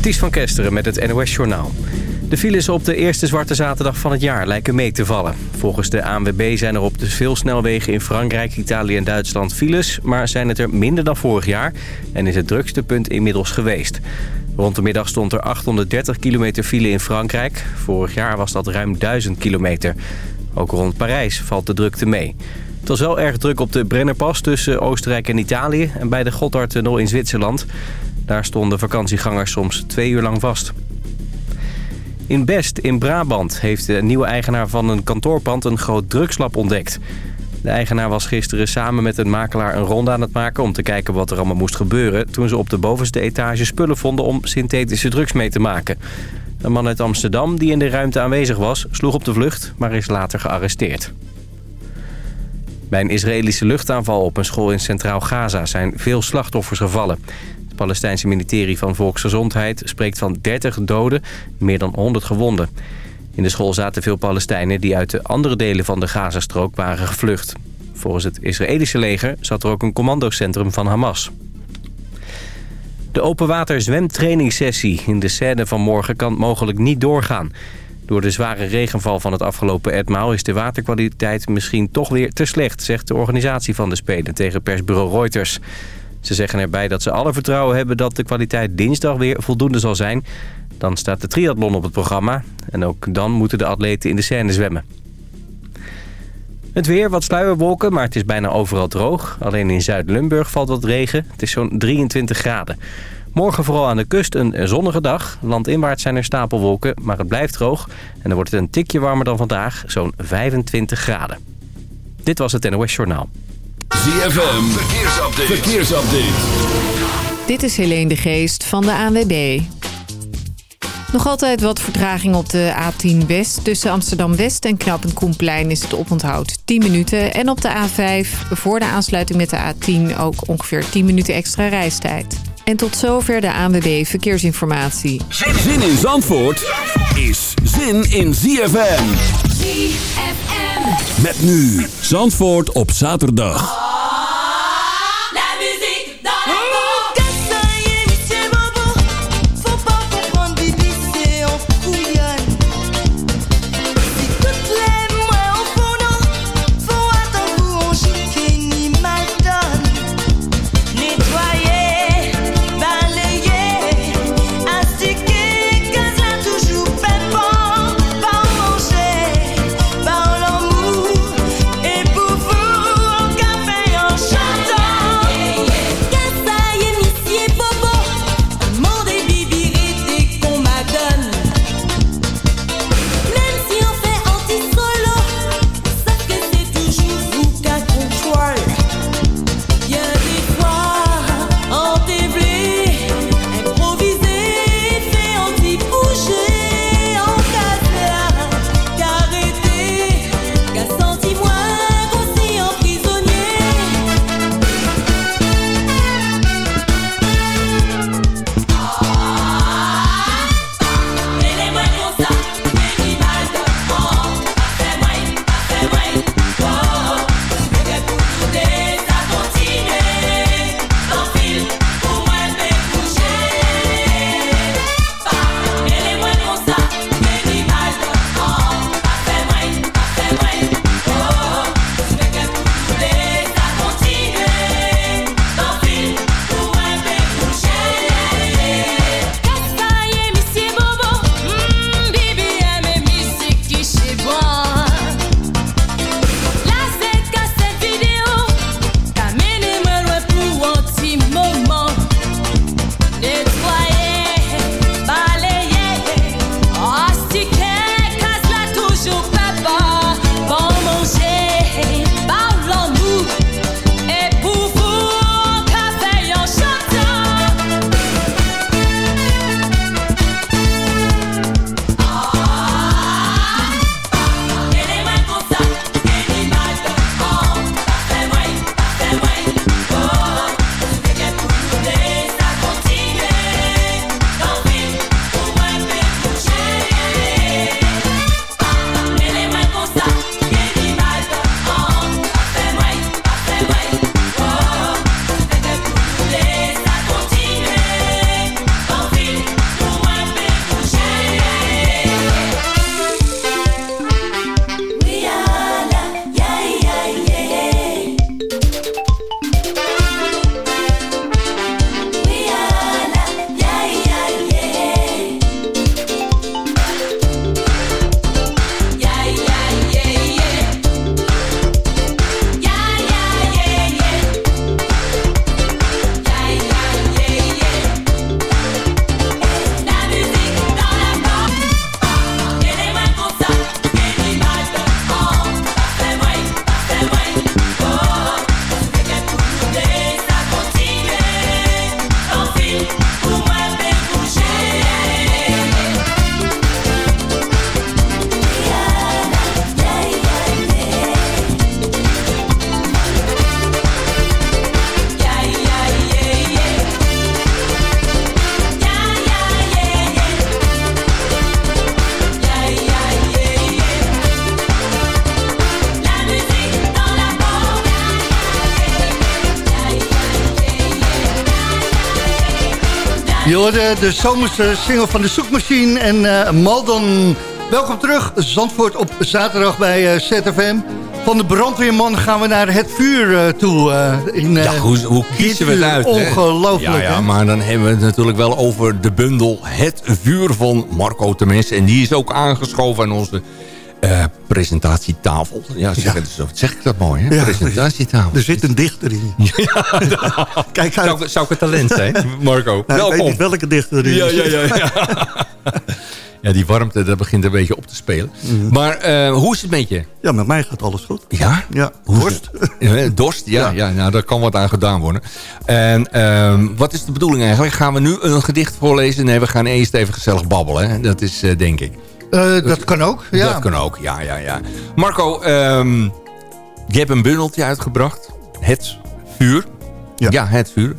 Ties van Kesteren met het NOS Journaal. De files op de eerste zwarte zaterdag van het jaar lijken mee te vallen. Volgens de ANWB zijn er op de veel snelwegen in Frankrijk, Italië en Duitsland files... maar zijn het er minder dan vorig jaar en is het drukste punt inmiddels geweest. Rond de middag stond er 830 kilometer file in Frankrijk. Vorig jaar was dat ruim 1000 kilometer. Ook rond Parijs valt de drukte mee. Het was wel erg druk op de Brennerpas tussen Oostenrijk en Italië... en bij de Gotthardtunnel in Zwitserland... Daar stonden vakantiegangers soms twee uur lang vast. In Best in Brabant heeft de nieuwe eigenaar van een kantoorpand een groot drugslab ontdekt. De eigenaar was gisteren samen met een makelaar een ronde aan het maken... om te kijken wat er allemaal moest gebeuren... toen ze op de bovenste etage spullen vonden om synthetische drugs mee te maken. Een man uit Amsterdam die in de ruimte aanwezig was... sloeg op de vlucht, maar is later gearresteerd. Bij een Israëlische luchtaanval op een school in Centraal Gaza zijn veel slachtoffers gevallen. Palestijnse ministerie van Volksgezondheid spreekt van 30 doden, meer dan 100 gewonden. In de school zaten veel Palestijnen die uit de andere delen van de Gazastrook waren gevlucht. Volgens het Israëlische leger zat er ook een commandocentrum van Hamas. De openwater zwemtrainingssessie in de Seine van morgen kan mogelijk niet doorgaan. Door de zware regenval van het afgelopen etmaal is de waterkwaliteit misschien toch weer te slecht... zegt de organisatie van de Spelen tegen persbureau Reuters. Ze zeggen erbij dat ze alle vertrouwen hebben dat de kwaliteit dinsdag weer voldoende zal zijn. Dan staat de triathlon op het programma. En ook dan moeten de atleten in de scène zwemmen. Het weer, wat sluierwolken, maar het is bijna overal droog. Alleen in Zuid-Limburg valt wat regen. Het is zo'n 23 graden. Morgen vooral aan de kust een zonnige dag. Landinwaarts zijn er stapelwolken, maar het blijft droog. En dan wordt het een tikje warmer dan vandaag, zo'n 25 graden. Dit was het NOS Journaal. ZFM, verkeersupdate. verkeersupdate. Dit is Helene de Geest van de ANWB. Nog altijd wat vertraging op de A10 West. Tussen Amsterdam-West en Knappen Koenplein is het oponthoud 10 minuten. En op de A5 voor de aansluiting met de A10 ook ongeveer 10 minuten extra reistijd. En tot zover de ANWB Verkeersinformatie. Zin in Zandvoort is zin in ZFM. ZFM. Met nu Zandvoort op zaterdag. Hoorde de zomerse single van de zoekmachine en uh. Welkom terug, Zandvoort op zaterdag bij uh, ZFM. Van de brandweerman gaan we naar het vuur uh, toe. in, ja, hoe, hoe kiezen we het uit? Ongelooflijk, ja, ja, maar dan hebben we het natuurlijk wel over de bundel Het Vuur van Marco Temes. En die is ook aangeschoven aan onze uh, presentatietafel. Ja, zeg, ja. Zo, zeg ik dat mooi, hè? Ja, presentatietafel. Er zit een dichter in. Ja, Kijk uit. Zou, zou ik een talent zijn, Marco? Nou, Welkom. Ik weet niet welke dichter erin ja, ja, ja, ja. ja, die warmte, dat begint een beetje op te spelen. Mm. Maar uh, hoe is het met je? Ja, met mij gaat alles goed. Ja? Ja, dorst. dorst, ja, ja. nou, daar kan wat aan gedaan worden. En uh, wat is de bedoeling eigenlijk? Gaan we nu een gedicht voorlezen? Nee, we gaan eerst even gezellig babbelen. Hè? Dat is, uh, denk ik. Uh, dat kan ook, ja. Dat kan ook, ja, ja, ja. Marco, um, je hebt een bundeltje uitgebracht. Het vuur. Ja, ja het vuur.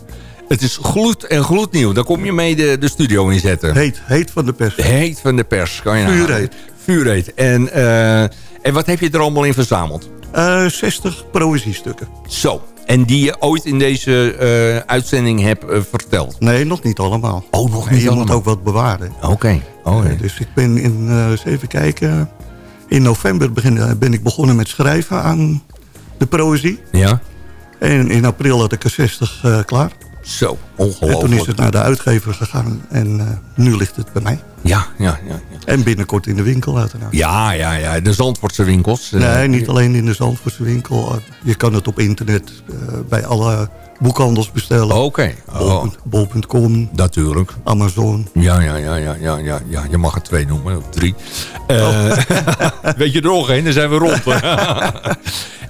Het is gloed en gloednieuw. Daar kom je mee de, de studio in zetten. Heet, heet van de pers. Heet van de pers, kan je Vuur heet. Vuur heet. En, uh, en wat heb je er allemaal in verzameld? Uh, 60 poëziestukken. Zo, en die je ooit in deze uh, uitzending hebt uh, verteld? Nee, nog niet allemaal. Oh, nog niet Je allemaal. moet ook wat bewaren. Oké. Okay. Oh, okay. dus ik ben in, eens even kijken... In november begin, ben ik begonnen met schrijven aan de poëzie. Ja. En in april had ik er 60 klaar. Zo, ongelooflijk. En toen is het naar de uitgever gegaan en uh, nu ligt het bij mij. Ja, ja, ja, ja. En binnenkort in de winkel uiteraard. Ja, ja, ja. De Zandvoortse winkels. Nee, niet alleen in de Zandvoortse winkel. Je kan het op internet uh, bij alle boekhandels bestellen. Oké. Okay. Oh. Bol.com. Natuurlijk. Amazon. Ja, ja, ja, ja, ja, ja, ja. Je mag er twee noemen, of drie. Uh, oh. weet je er nog één, dan zijn we rond.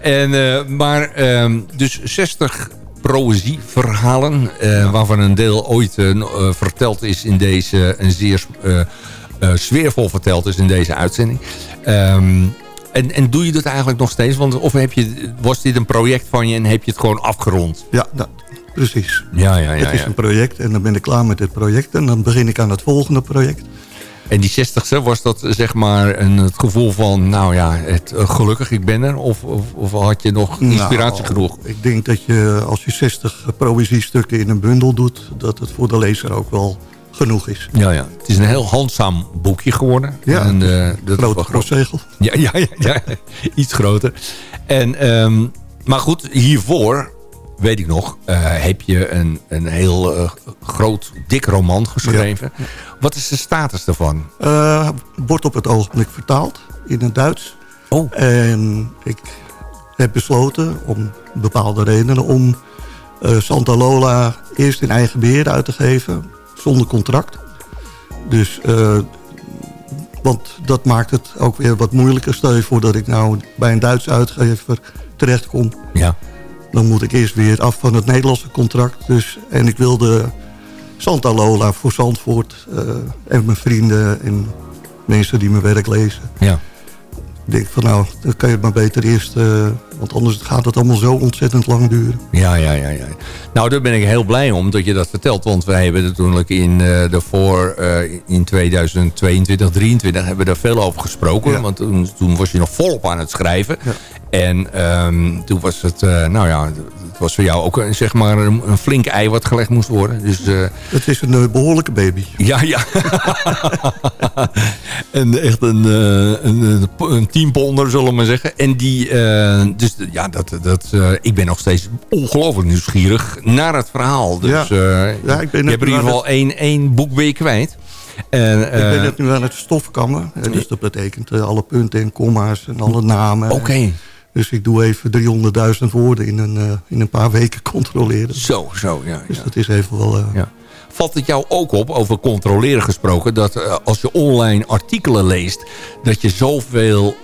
en, maar, um, dus 60 proëzieverhalen. Uh, waarvan een deel ooit uh, verteld is in deze... een zeer sfeervol verteld is in deze uitzending. Um, en, en doe je dat eigenlijk nog steeds? Want, of heb je, was dit een project van je en heb je het gewoon afgerond? Ja, dat, precies. Ja, ja, ja, het is ja. een project en dan ben ik klaar met dit project. En dan begin ik aan het volgende project. En die 60ste, was dat zeg maar een, het gevoel van, nou ja, het, uh, gelukkig ik ben er? Of, of, of had je nog inspiratie nou, genoeg? Ik denk dat je als je 60 poëziestukken in een bundel doet... dat het voor de lezer ook wel genoeg is. Ja, ja. Het is een heel handzaam boekje geworden. Ja, en, uh, dat grote postzegel. Ja, ja, ja, ja, iets groter. En, um, maar goed, hiervoor weet ik nog, uh, heb je een, een heel uh, groot, dik roman geschreven. Ja. Wat is de status daarvan? Uh, wordt op het ogenblik vertaald in het Duits. Oh. En ik heb besloten, om bepaalde redenen, om Santa Lola eerst in eigen beheer uit te geven, zonder contract. Dus, want dat maakt het ook weer wat moeilijker. Stel je voor dat ik nou bij een Duitse uitgever terechtkom. Ja dan moet ik eerst weer af van het Nederlandse contract. Dus, en ik wilde Santa Lola voor Zandvoort uh, en mijn vrienden en mensen die mijn werk lezen. Ja. Ik denk van nou, dan kan je het maar beter eerst... Uh, want anders gaat het allemaal zo ontzettend lang duren. Ja, ja, ja, ja. Nou, daar ben ik heel blij om dat je dat vertelt. Want wij hebben natuurlijk in uh, de voor in 2022, 2023 hebben we daar veel over gesproken. Ja. Want toen, toen, was je nog volop aan het schrijven. Ja. En um, toen was het, uh, nou ja, het was voor jou ook een, zeg maar een, een flink ei wat gelegd moest worden. Dus, het is een behoorlijke baby. Ja, ja. en echt een, een, een teamponder, zullen we maar zeggen. En die, dus ja, dat, dat, ik ben nog steeds ongelooflijk nieuwsgierig naar het verhaal. Dus ja. ja, ik ben je hebt in ieder geval één, één boek weer kwijt. En, ik ben het nu aan het stofkammen. Dus dat betekent alle punten en komma's en alle namen. Oké. Okay. Dus ik doe even 300.000 woorden in een, in een paar weken controleren. Zo, zo, ja. Dus ja. dat is even wel... Ja. Valt het jou ook op, over controleren gesproken... dat uh, als je online artikelen leest... dat je zoveel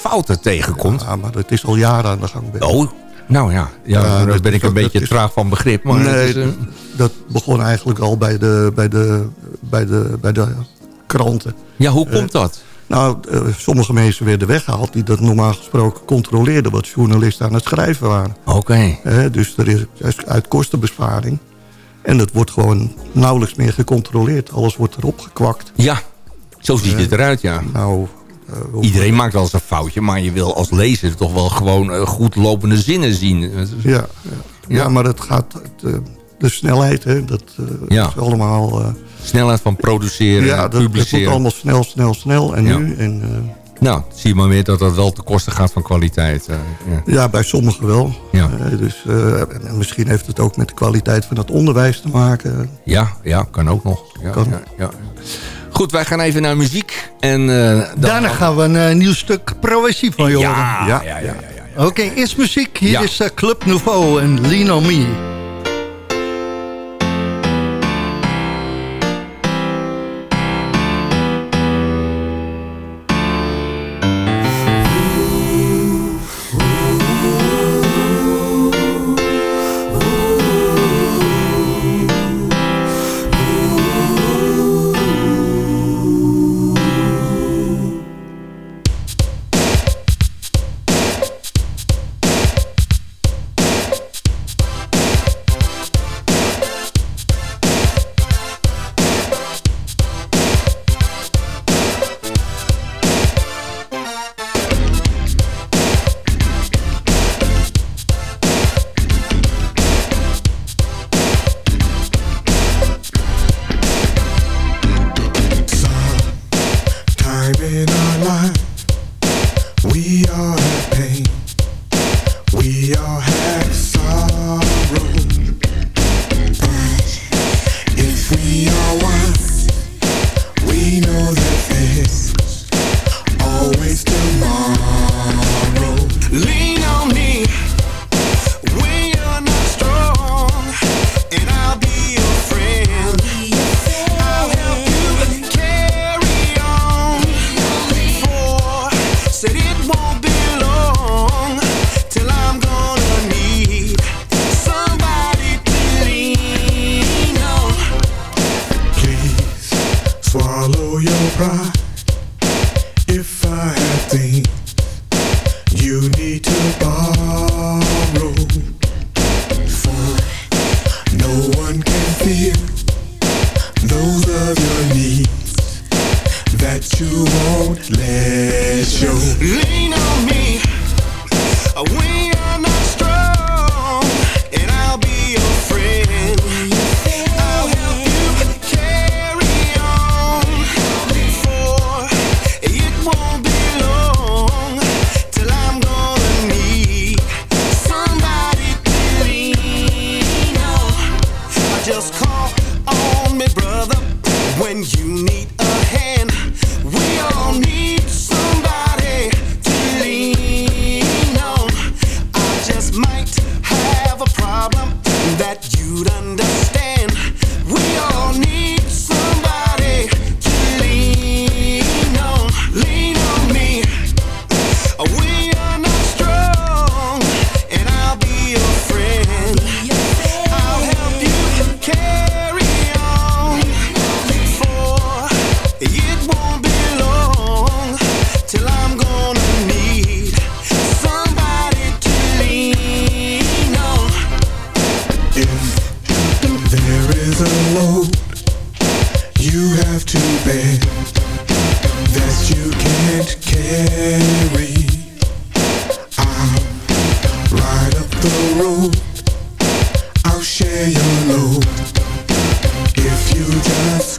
fouten tegenkomt? Ja, maar dat is al jaren aan de gang. Ben. Oh, nou ja, ja, ja daar ben ik een beetje is, traag van begrip. Maar nee, is, uh... dat begon eigenlijk al bij de, bij de, bij de, bij de kranten. Ja, hoe komt dat? Nou, uh, sommige mensen werden weggehaald die dat normaal gesproken controleerden... wat journalisten aan het schrijven waren. Oké. Okay. Uh, dus er is uit kostenbesparing. En dat wordt gewoon nauwelijks meer gecontroleerd. Alles wordt erop gekwakt. Ja, zo ziet eh, het eruit, ja. Nou, eh, Iedereen maakt wel eens een foutje, maar je wil als lezer toch wel gewoon eh, goed lopende zinnen zien. Dus- ja, ja. ja maar het gaat de, snelheid, hè, dat is allemaal... snelheid van produceren, ja, publiceren. Ja, moet allemaal snel, snel, snel. En nu, en, nou, zie je maar weer dat dat wel te kosten gaat van kwaliteit. Eh, ja. ja. bij sommigen wel. Ja. Eh, dus, eh, misschien heeft het ook met de kwaliteit van het onderwijs te maken. Ja, ja kan ook nog. Ja, kan. Ja, Goed, wij gaan even naar muziek. En, Daarna gaan we een nieuw stuk progressief van je ja, ja, ja. Oké, eerst muziek. Hier is Club Nouveau en Lean On Me.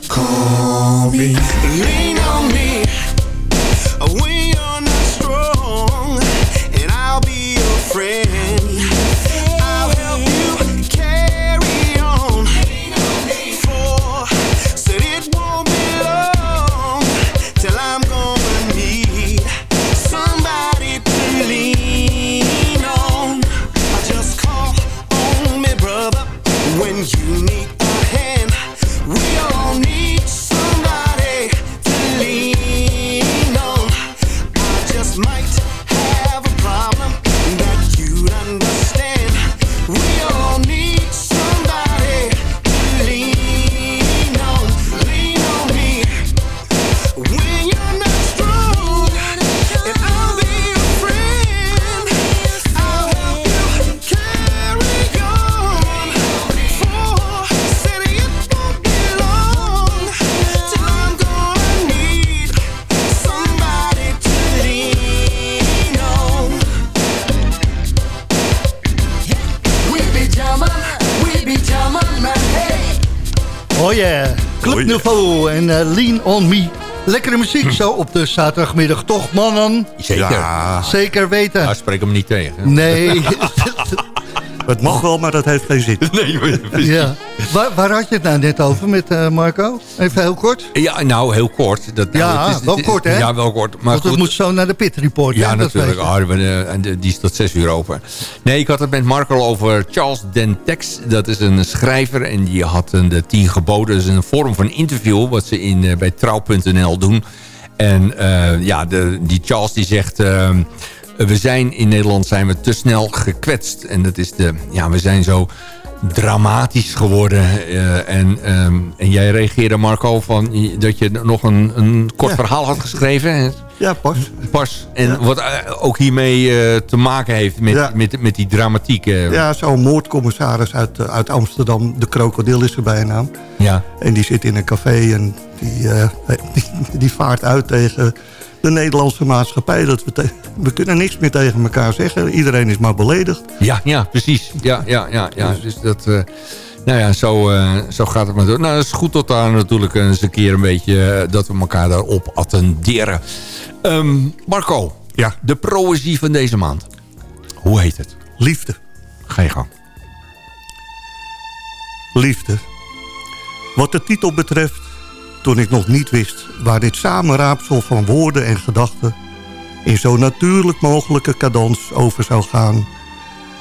Call me. Oh yeah. Nouveau en eh, Lean On Me. Lekkere muziek zo op de zaterdagmiddag, toch mannen? Zeker. Ja, Zeker weten. Nou, spreek hem niet tegen. Nee, het mag wel, maar dat heeft geen zin. ja. Waar, waar had je het nou net over met eh, Marco? Even heel kort. Ja, nou, heel kort. Dat, nou, Ja, het is- wel kort, hè? Ja, wel kort. Maar Want het goed, moet zo naar de Pit Report. Ja, hè? Natuurlijk. Ah, eh, en die is tot zes uur open. Nee, ik had het met Marco over Charles Dentex. Dat is een schrijver en die had een, de tien geboden. Dat is een vorm van interview wat ze in, eh, bij trouw.nl doen. En eh, ja, de, die Charles die zegt... eh, we zijn in Nederland zijn we te snel gekwetst. En dat is de... Ja, we zijn zo dramatisch geworden. eh, en, ehm, en jij reageerde, Marco, van dat je nog een, een kort Ja. verhaal had geschreven. Ja, pas. pas. En Ja. wat eh, ook hiermee eh, te maken heeft met, Ja. met, met die dramatiek. Ja, zo'n moordcommissaris uit, uit Amsterdam. De krokodil is zijn bijnaam. ja. En die zit in een café en die, die, die vaart uit tegen de Nederlandse maatschappij. Dat we, we kunnen niks meer tegen elkaar zeggen. Iedereen is maar beledigd. Ja, ja, precies. Ja, ja, ja, ja. Dus dat... eh, nou ja, zo, eh, zo gaat het maar door. Nou, het is goed tot daar natuurlijk eens een keer een beetje... eh, dat we elkaar daarop attenderen. Ehm, Marco, Ja. de proëzie van deze maand. Hoe heet het? Liefde. Ga je gang. Liefde. Wat de titel betreft, toen ik nog niet wist... waar dit samenraapsel van woorden en gedachten... in zo natuurlijk mogelijke cadans over zou gaan...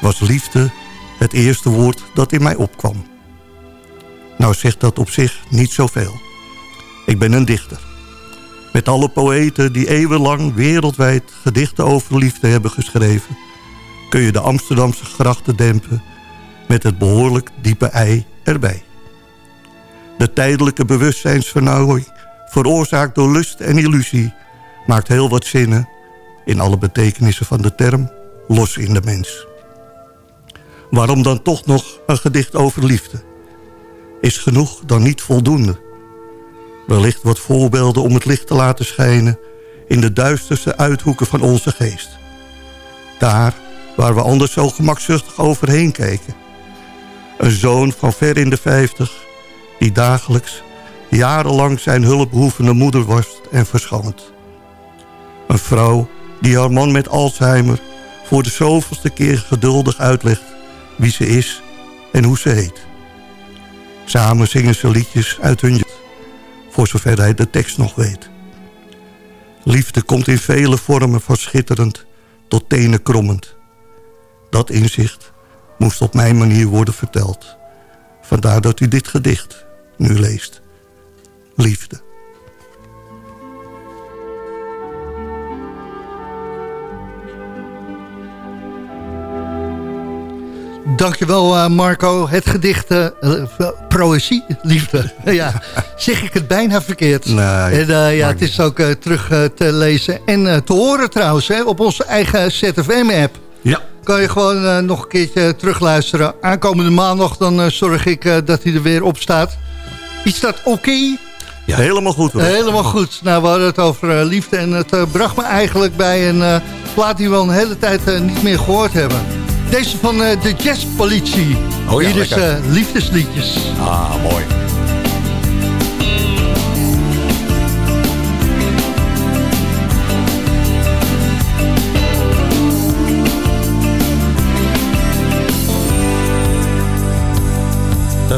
was liefde het eerste woord dat in mij opkwam. Nou zegt dat op zich niet zoveel. Ik ben een dichter. Met alle poëten die eeuwenlang wereldwijd gedichten over liefde hebben geschreven... kun je de Amsterdamse grachten dempen met het behoorlijk diepe ei erbij. De tijdelijke bewustzijnsvernauwing, veroorzaakt door lust en illusie... maakt heel wat zinnen, in alle betekenissen van de term, los in de mens. Waarom dan toch nog een gedicht over liefde? Is genoeg dan niet voldoende? Wellicht wat voorbeelden om het licht te laten schijnen... in de duisterste uithoeken van onze geest. Daar waar we anders zo gemakzuchtig overheen kijken. Een zoon van ver in de vijftig... die dagelijks jarenlang zijn hulpbehoevende moeder was en verschoont. Een vrouw die haar man met Alzheimer... voor de zoveelste keer geduldig uitlegt wie ze is en hoe ze heet. Samen zingen ze liedjes uit hun jeugd, voor zover hij de tekst nog weet. Liefde komt in vele vormen van schitterend tot tenen krommend. Dat inzicht moest op mijn manier worden verteld. Vandaar dat u dit gedicht nu leest. Liefde. Dankjewel eh, Marco. Het gedicht eh, eh, Proëzie, liefde. ja, zeg ik het bijna verkeerd. Nee, en, ja, het is ook terug te lezen en te horen trouwens hè, op onze eigen ZFM-app. Ja. Kan je gewoon nog een keertje terugluisteren. Aankomende maandag dan zorg ik dat hij er weer op staat. Is dat oké? Ja. Helemaal goed. hoor. Helemaal goed. Nou, we hadden het over eh, liefde en het eh, bracht me eigenlijk bij een eh, plaat die we al een hele tijd niet meer gehoord hebben. Deze van de Jazzpolitie. Oh ja, Hier is liefdesliedjes. Ah, mooi.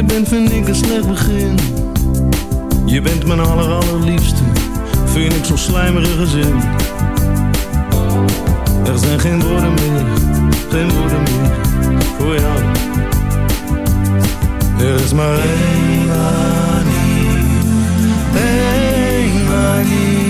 einde bent, vind ik een slecht begin. Je bent mijn aller allerliefste, vind ik zo'n slijmerige zin. Er zijn geen woorden meer, geen woorden meer voor jou. Er is maar één manier, één manier.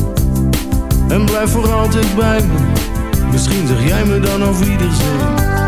En blijf voor altijd bij me, misschien zeg jij me dan auf Wiedersehen. Er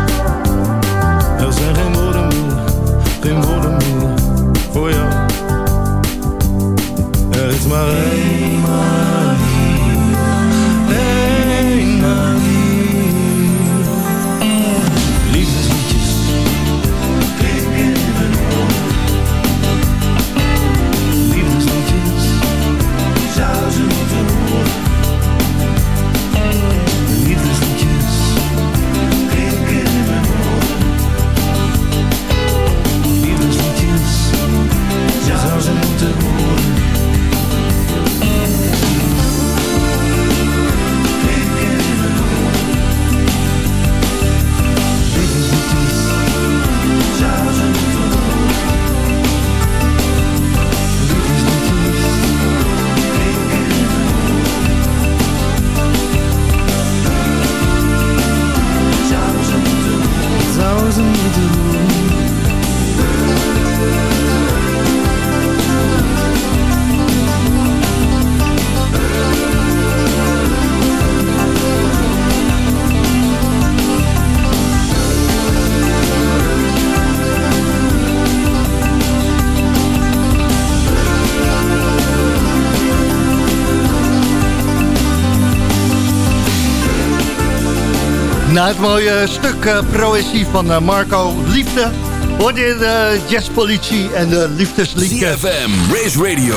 Het mooie stuk eh, proëzie van eh, Marco Liefde... hoorde je de jazzpolitie en de liefdesliedjes. CFM, Race Radio,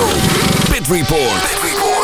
Pit Report.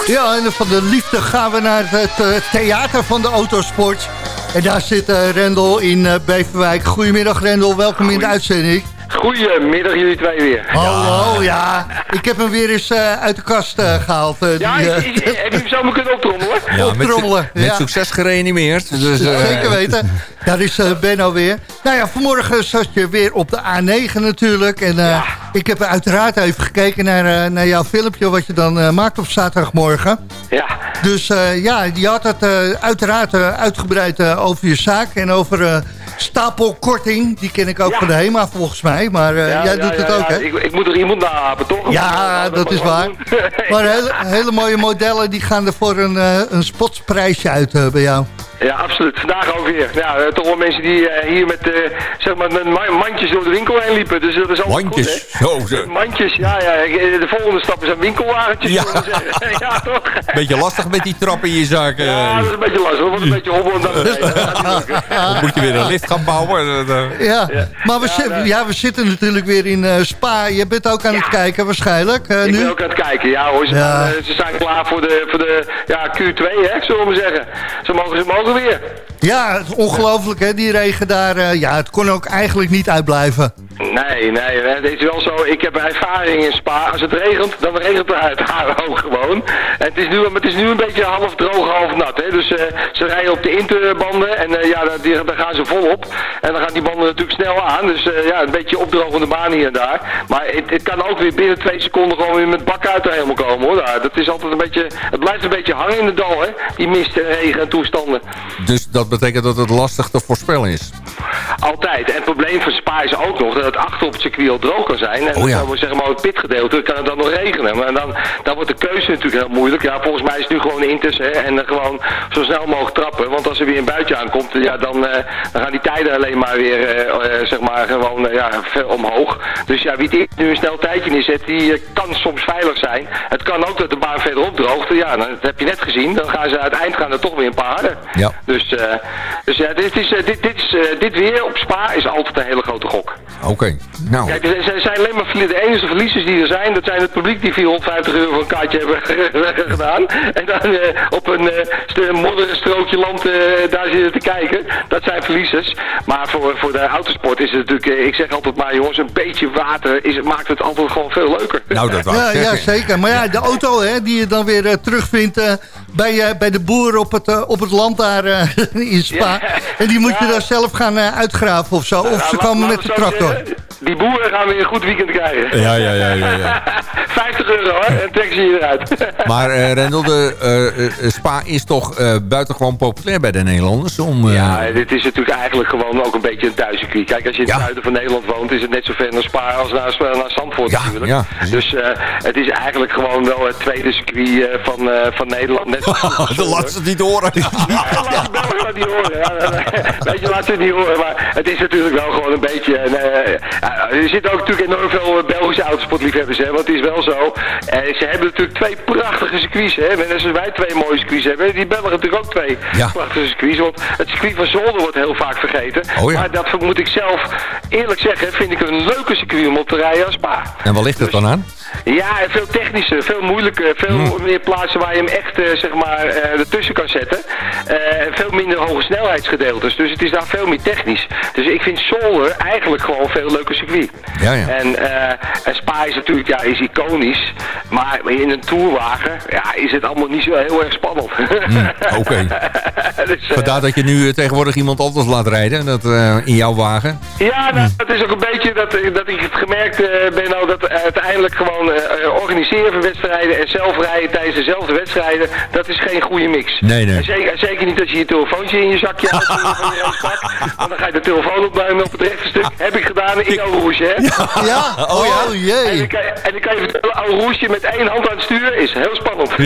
Ja, en van de liefde gaan we naar het eh, theater van de autosport. En daar zit eh, Rendel in eh, Beverwijk. Goedemiddag Rendel, welkom in de uitzending. Goedemiddag jullie twee weer. Hallo, ja. Ik heb hem weer eens eh, uit de kast eh, gehaald. eh, Ja, die, ik, eh, ik- heb je hem zo maar kunnen optrommelen? Ja, met, optrommelen, met ja. succes gereanimeerd. Dus, eh, Zeker weten. Daar is eh, Benno weer. Nou ja, vanmorgen zat je weer op de A9 natuurlijk. En eh, ik heb uiteraard even gekeken naar, eh, naar jouw filmpje... wat je dan eh, maakt op zaterdagmorgen. Ja, Dus eh, ja, je had het uiteraard uitgebreid over je zaak... en over stapelkorting. Die ken ik ook Ja. van de HEMA volgens mij. Maar ja, jij ja, doet het ook, ja. hè? Ik, ik moet er iemand nahapen, toch? Ja, dat is waar. Maar hele, hele mooie modellen die gaan er voor een, een spotsprijsje uit bij jou. Ja, absoluut. Vandaag ook weer. Ja, eh, toch wel mensen die eh, hier met, eh, zeg maar, met ma- mandjes door de winkel heen liepen. Dus dat is altijd Mandjes. goed, zo. Mandjes, ja, ja. Ik- De volgende stap is een winkelwagentje. Ja. ja, toch? Beetje lastig met die trappen in je zaak. eh. Ja, dat is een beetje lastig. Dat wordt een beetje hobbelend lukken. Dan moet je weer een lift gaan bouwen. Eh. Ja, Ja. maar we, Ja, zi- nee. ja, we zitten natuurlijk weer in eh, Spa. Je bent ook aan het kijken waarschijnlijk eh, Ik nu. ben ook aan het kijken, ja hoor. Ze, Ja. gaan, eh, ze zijn klaar voor de, voor de ja, Q2, hè, zullen we maar zeggen. Ze mogen, ze mogen weer. Ja, het is ongelooflijk hè, die regen daar. eh, ja, het kon ook eigenlijk niet uitblijven. Nee, nee, het is wel zo. Ik heb ervaring in Spa. Als het regent, dan regent het uit haar ook gewoon. En het is nu, het is nu een beetje half droog, half nat. Hè? Dus eh, ze rijden op de interbanden en eh, ja, daar, die- daar gaan ze volop. En dan gaan die banden natuurlijk snel aan. Dus eh, ja, een beetje opdrogende baan hier en daar. Maar het, het kan ook weer binnen twee seconden gewoon weer met bak uit er helemaal komen hoor. Daar. Dat is altijd een beetje, het blijft een beetje hangen in de dal hè. Die mist en regen en toestanden. Dus dat betekent dat het lastig te voorspellen is. Altijd. En het probleem van Spa is ook nog dat het achter op het circuit al droog kan zijn. En Oh ja. dan we zeggen maar het pitgedeelte kan het dan nog regenen. Maar dan, dan wordt de keuze natuurlijk heel moeilijk. Ja, volgens mij is het nu gewoon Inters hè, en dan gewoon zo snel mogelijk trappen. Want als er weer een buitje aankomt, ja, dan, eh, dan gaan die tijden alleen maar weer eh, eh, zeg maar gewoon eh, ja, ver omhoog. Dus ja, wie die nu een snel tijdje neerzet, die eh, kan soms veilig zijn. Het kan ook dat de baan verderop droogt. Ja, dan, dat heb je net gezien. Dan gaan ze uiteindelijk gaan er toch weer een paar harder. Ja. Dus, eh, dus ja, dit, is, eh, dit, dit, is, eh, dit weer op Spa is altijd een hele grote gok. Oké. Nou, Kijk, er zijn- zijn alleen maar de enige verliezers die er zijn, dat zijn het publiek die 450 euro voor een kaartje hebben gedaan. En dan eh, op een eh, st- modder strookje land eh, daar zitten te kijken. Dat zijn verliezers. Maar voor, voor de autosport is het natuurlijk, eh, ik zeg altijd maar jongens, een beetje water is, maakt het altijd gewoon veel leuker. nou dat wou Ja, ja, zeker. Maar ja, de auto hè, die je dan weer eh, terugvindt eh, bij, eh, bij de boer op het, eh, op het land daar eh, in Spa. Ja. En die moet je dan zelf gaan eh, uitgraven of zo. Of Nou, ze laat- komen laat met de tractor. Die boeren gaan weer een goed weekend krijgen. Ja, ja, ja, ja, ja. 50 euro hoor, en trekken ze je eruit. Maar eh Rendel, de eh, Spa is toch eh, buitengewoon populair bij de Nederlanders? Om, eh, Ja, dit is natuurlijk eigenlijk gewoon ook een beetje een thuiscircuit. Kijk, als je in het Ja. zuiden van Nederland woont, is het net zo ver naar Spa als naar, naar Zandvoort Ja, natuurlijk. ja, dus eh, het is eigenlijk gewoon wel het tweede circuit van, eh, van Nederland. Net de laat ze het niet horen. Ja, Belgen dat niet horen. Ja, weet je, laat ze het niet horen. Maar het is natuurlijk wel gewoon een beetje... een, eh, ja, er zitten ook natuurlijk enorm veel eh, Belgische autosportliefhebbers, hè. Want het is wel zo. eh, ze hebben natuurlijk twee prachtige circuits, hè. Net als wij twee mooie circuits hebben. Die Belgen natuurlijk ook twee Ja. prachtige circuits. Want het circuit van Zolder wordt heel vaak vergeten. Oh ja. Maar dat moet ik zelf eerlijk zeggen, vind ik een leuke circuit om op te rijden als Spa. En waar ligt het dan aan? Ja, en veel technischer, veel moeilijker, veel Hmm. meer plaatsen waar je hem echt eh, zeg maar eh, ertussen kan zetten. Eh, veel minder hoge snelheidsgedeeltes, dus het is daar veel meer technisch. Dus ik vind Zolder eigenlijk gewoon veel leuker circuit. Ja, ja. En, en Spa is natuurlijk ja, is iconisch, maar in een tourwagen ja, is het allemaal niet zo heel erg spannend. Hmm, Oké. dus, Vandaar dat je nu tegenwoordig iemand anders laat rijden dat, in jouw wagen. Ja, nou, het is ook een beetje dat, dat ik het gemerkt ben al dat uiteindelijk gewoon eh, eh, organiseren van wedstrijden en zelf rijden tijdens dezelfde wedstrijden, dat is geen goede mix. Nee, nee. En zeker, zeker niet als je je telefoontje in je zakje hebt van je racepak, want dan ga je de telefoon opnemen op het rechte stuk. Heb ik gedaan in Oude Roesje, hè? Ja? Oh, ja? oh En jee. dan, kan je, en dan kan je vertellen, Oude Roesje met één hand aan het sturen is heel spannend.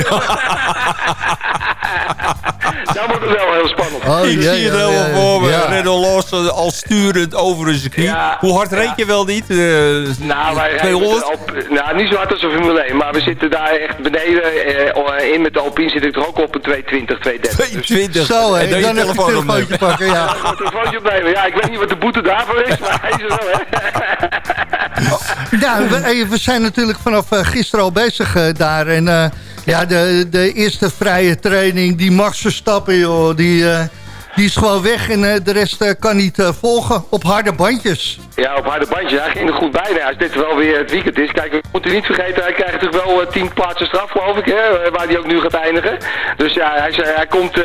dan wordt het wel heel spannend. Oh, ik jee, zie het ja, helemaal ja, voor me. ja. Los eh, al sturend over een circuit. Ja, Hoe hard reed ja. je wel niet? Eh, Nou, wij rijden 200? met de Alp- nou, niet zo hard als een Formule 1, maar we zitten daar echt beneden. eh, in met de Alpine zit ik er ook op een 220, 230. Dus 22. Zo, hè. En dan je Dan even een telefoon telefoontje pakken, ja. Ja, een telefoontje opnemen. Ja, ik weet niet wat de boete daarvoor is, maar hij is er wel, hè. Nou, we, we zijn natuurlijk vanaf eh, gisteren al bezig eh, daar. En eh, ja, de, de eerste vrije training, die Max Verstappen, joh, die, die is gewoon weg. En eh, de rest eh, kan niet eh, volgen op harde bandjes. Ja, op harde bandje. Hij ging er goed bij. Als dit wel weer het weekend is. Kijk, we moeten niet vergeten, hij krijgt natuurlijk wel 10 plaatsen straf, geloof ik, hè, waar hij ook nu gaat eindigen. Dus ja, hij, hij komt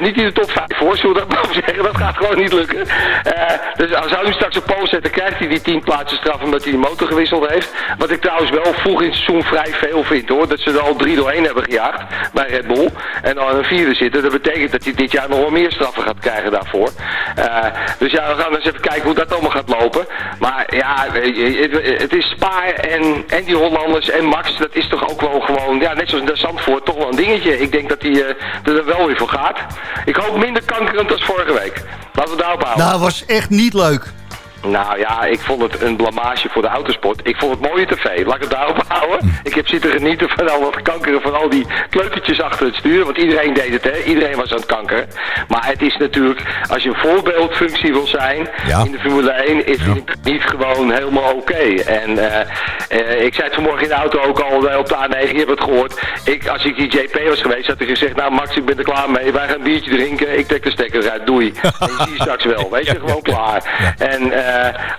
niet in de top 5 voor, zullen we dat maar zeggen. Dat gaat gewoon niet lukken. Dus als hij nu straks op post zetten, krijgt hij die 10 plaatsen straf omdat hij de motor gewisseld heeft. Wat ik trouwens wel vroeg in het seizoen vrij veel vind, hoor. Dat ze er al drie doorheen hebben gejaagd bij Red Bull. En dan een vierde zitten. Dat betekent dat hij dit jaar nog wel meer straffen gaat krijgen daarvoor. Eh, dus ja, we gaan eens even kijken hoe dat allemaal gaat lopen. Maar ja, het, is Spa en, en die Hollanders en Max, dat is toch ook wel gewoon, ja, net zoals de Zandvoort, toch wel een dingetje. Ik denk dat hij eh, dat er wel weer voor gaat. Ik hoop minder kankerend als vorige week. Laten we daarop houden. Nou, was echt niet leuk. Nou ja, ik vond het een blamage voor de autosport. Ik vond het mooie tv. Laat ik het daarop houden. Ik heb zitten genieten van al dat kankeren van al die kleutertjes achter het stuur. Want iedereen deed het, hè. Iedereen was aan het kankeren. Maar het is natuurlijk, als je een voorbeeldfunctie wil zijn Ja. in de Formule 1, is het niet gewoon helemaal oké. En eh, eh, ik zei het vanmorgen in de auto ook al eh, op de A9, je hebt het gehoord. Ik, als ik die JP was geweest, had ik gezegd, nou Max, ik ben er klaar mee. Wij gaan een biertje drinken, ik trek de stekker eruit, doei. En je ziet straks wel, weet je, gewoon klaar. En,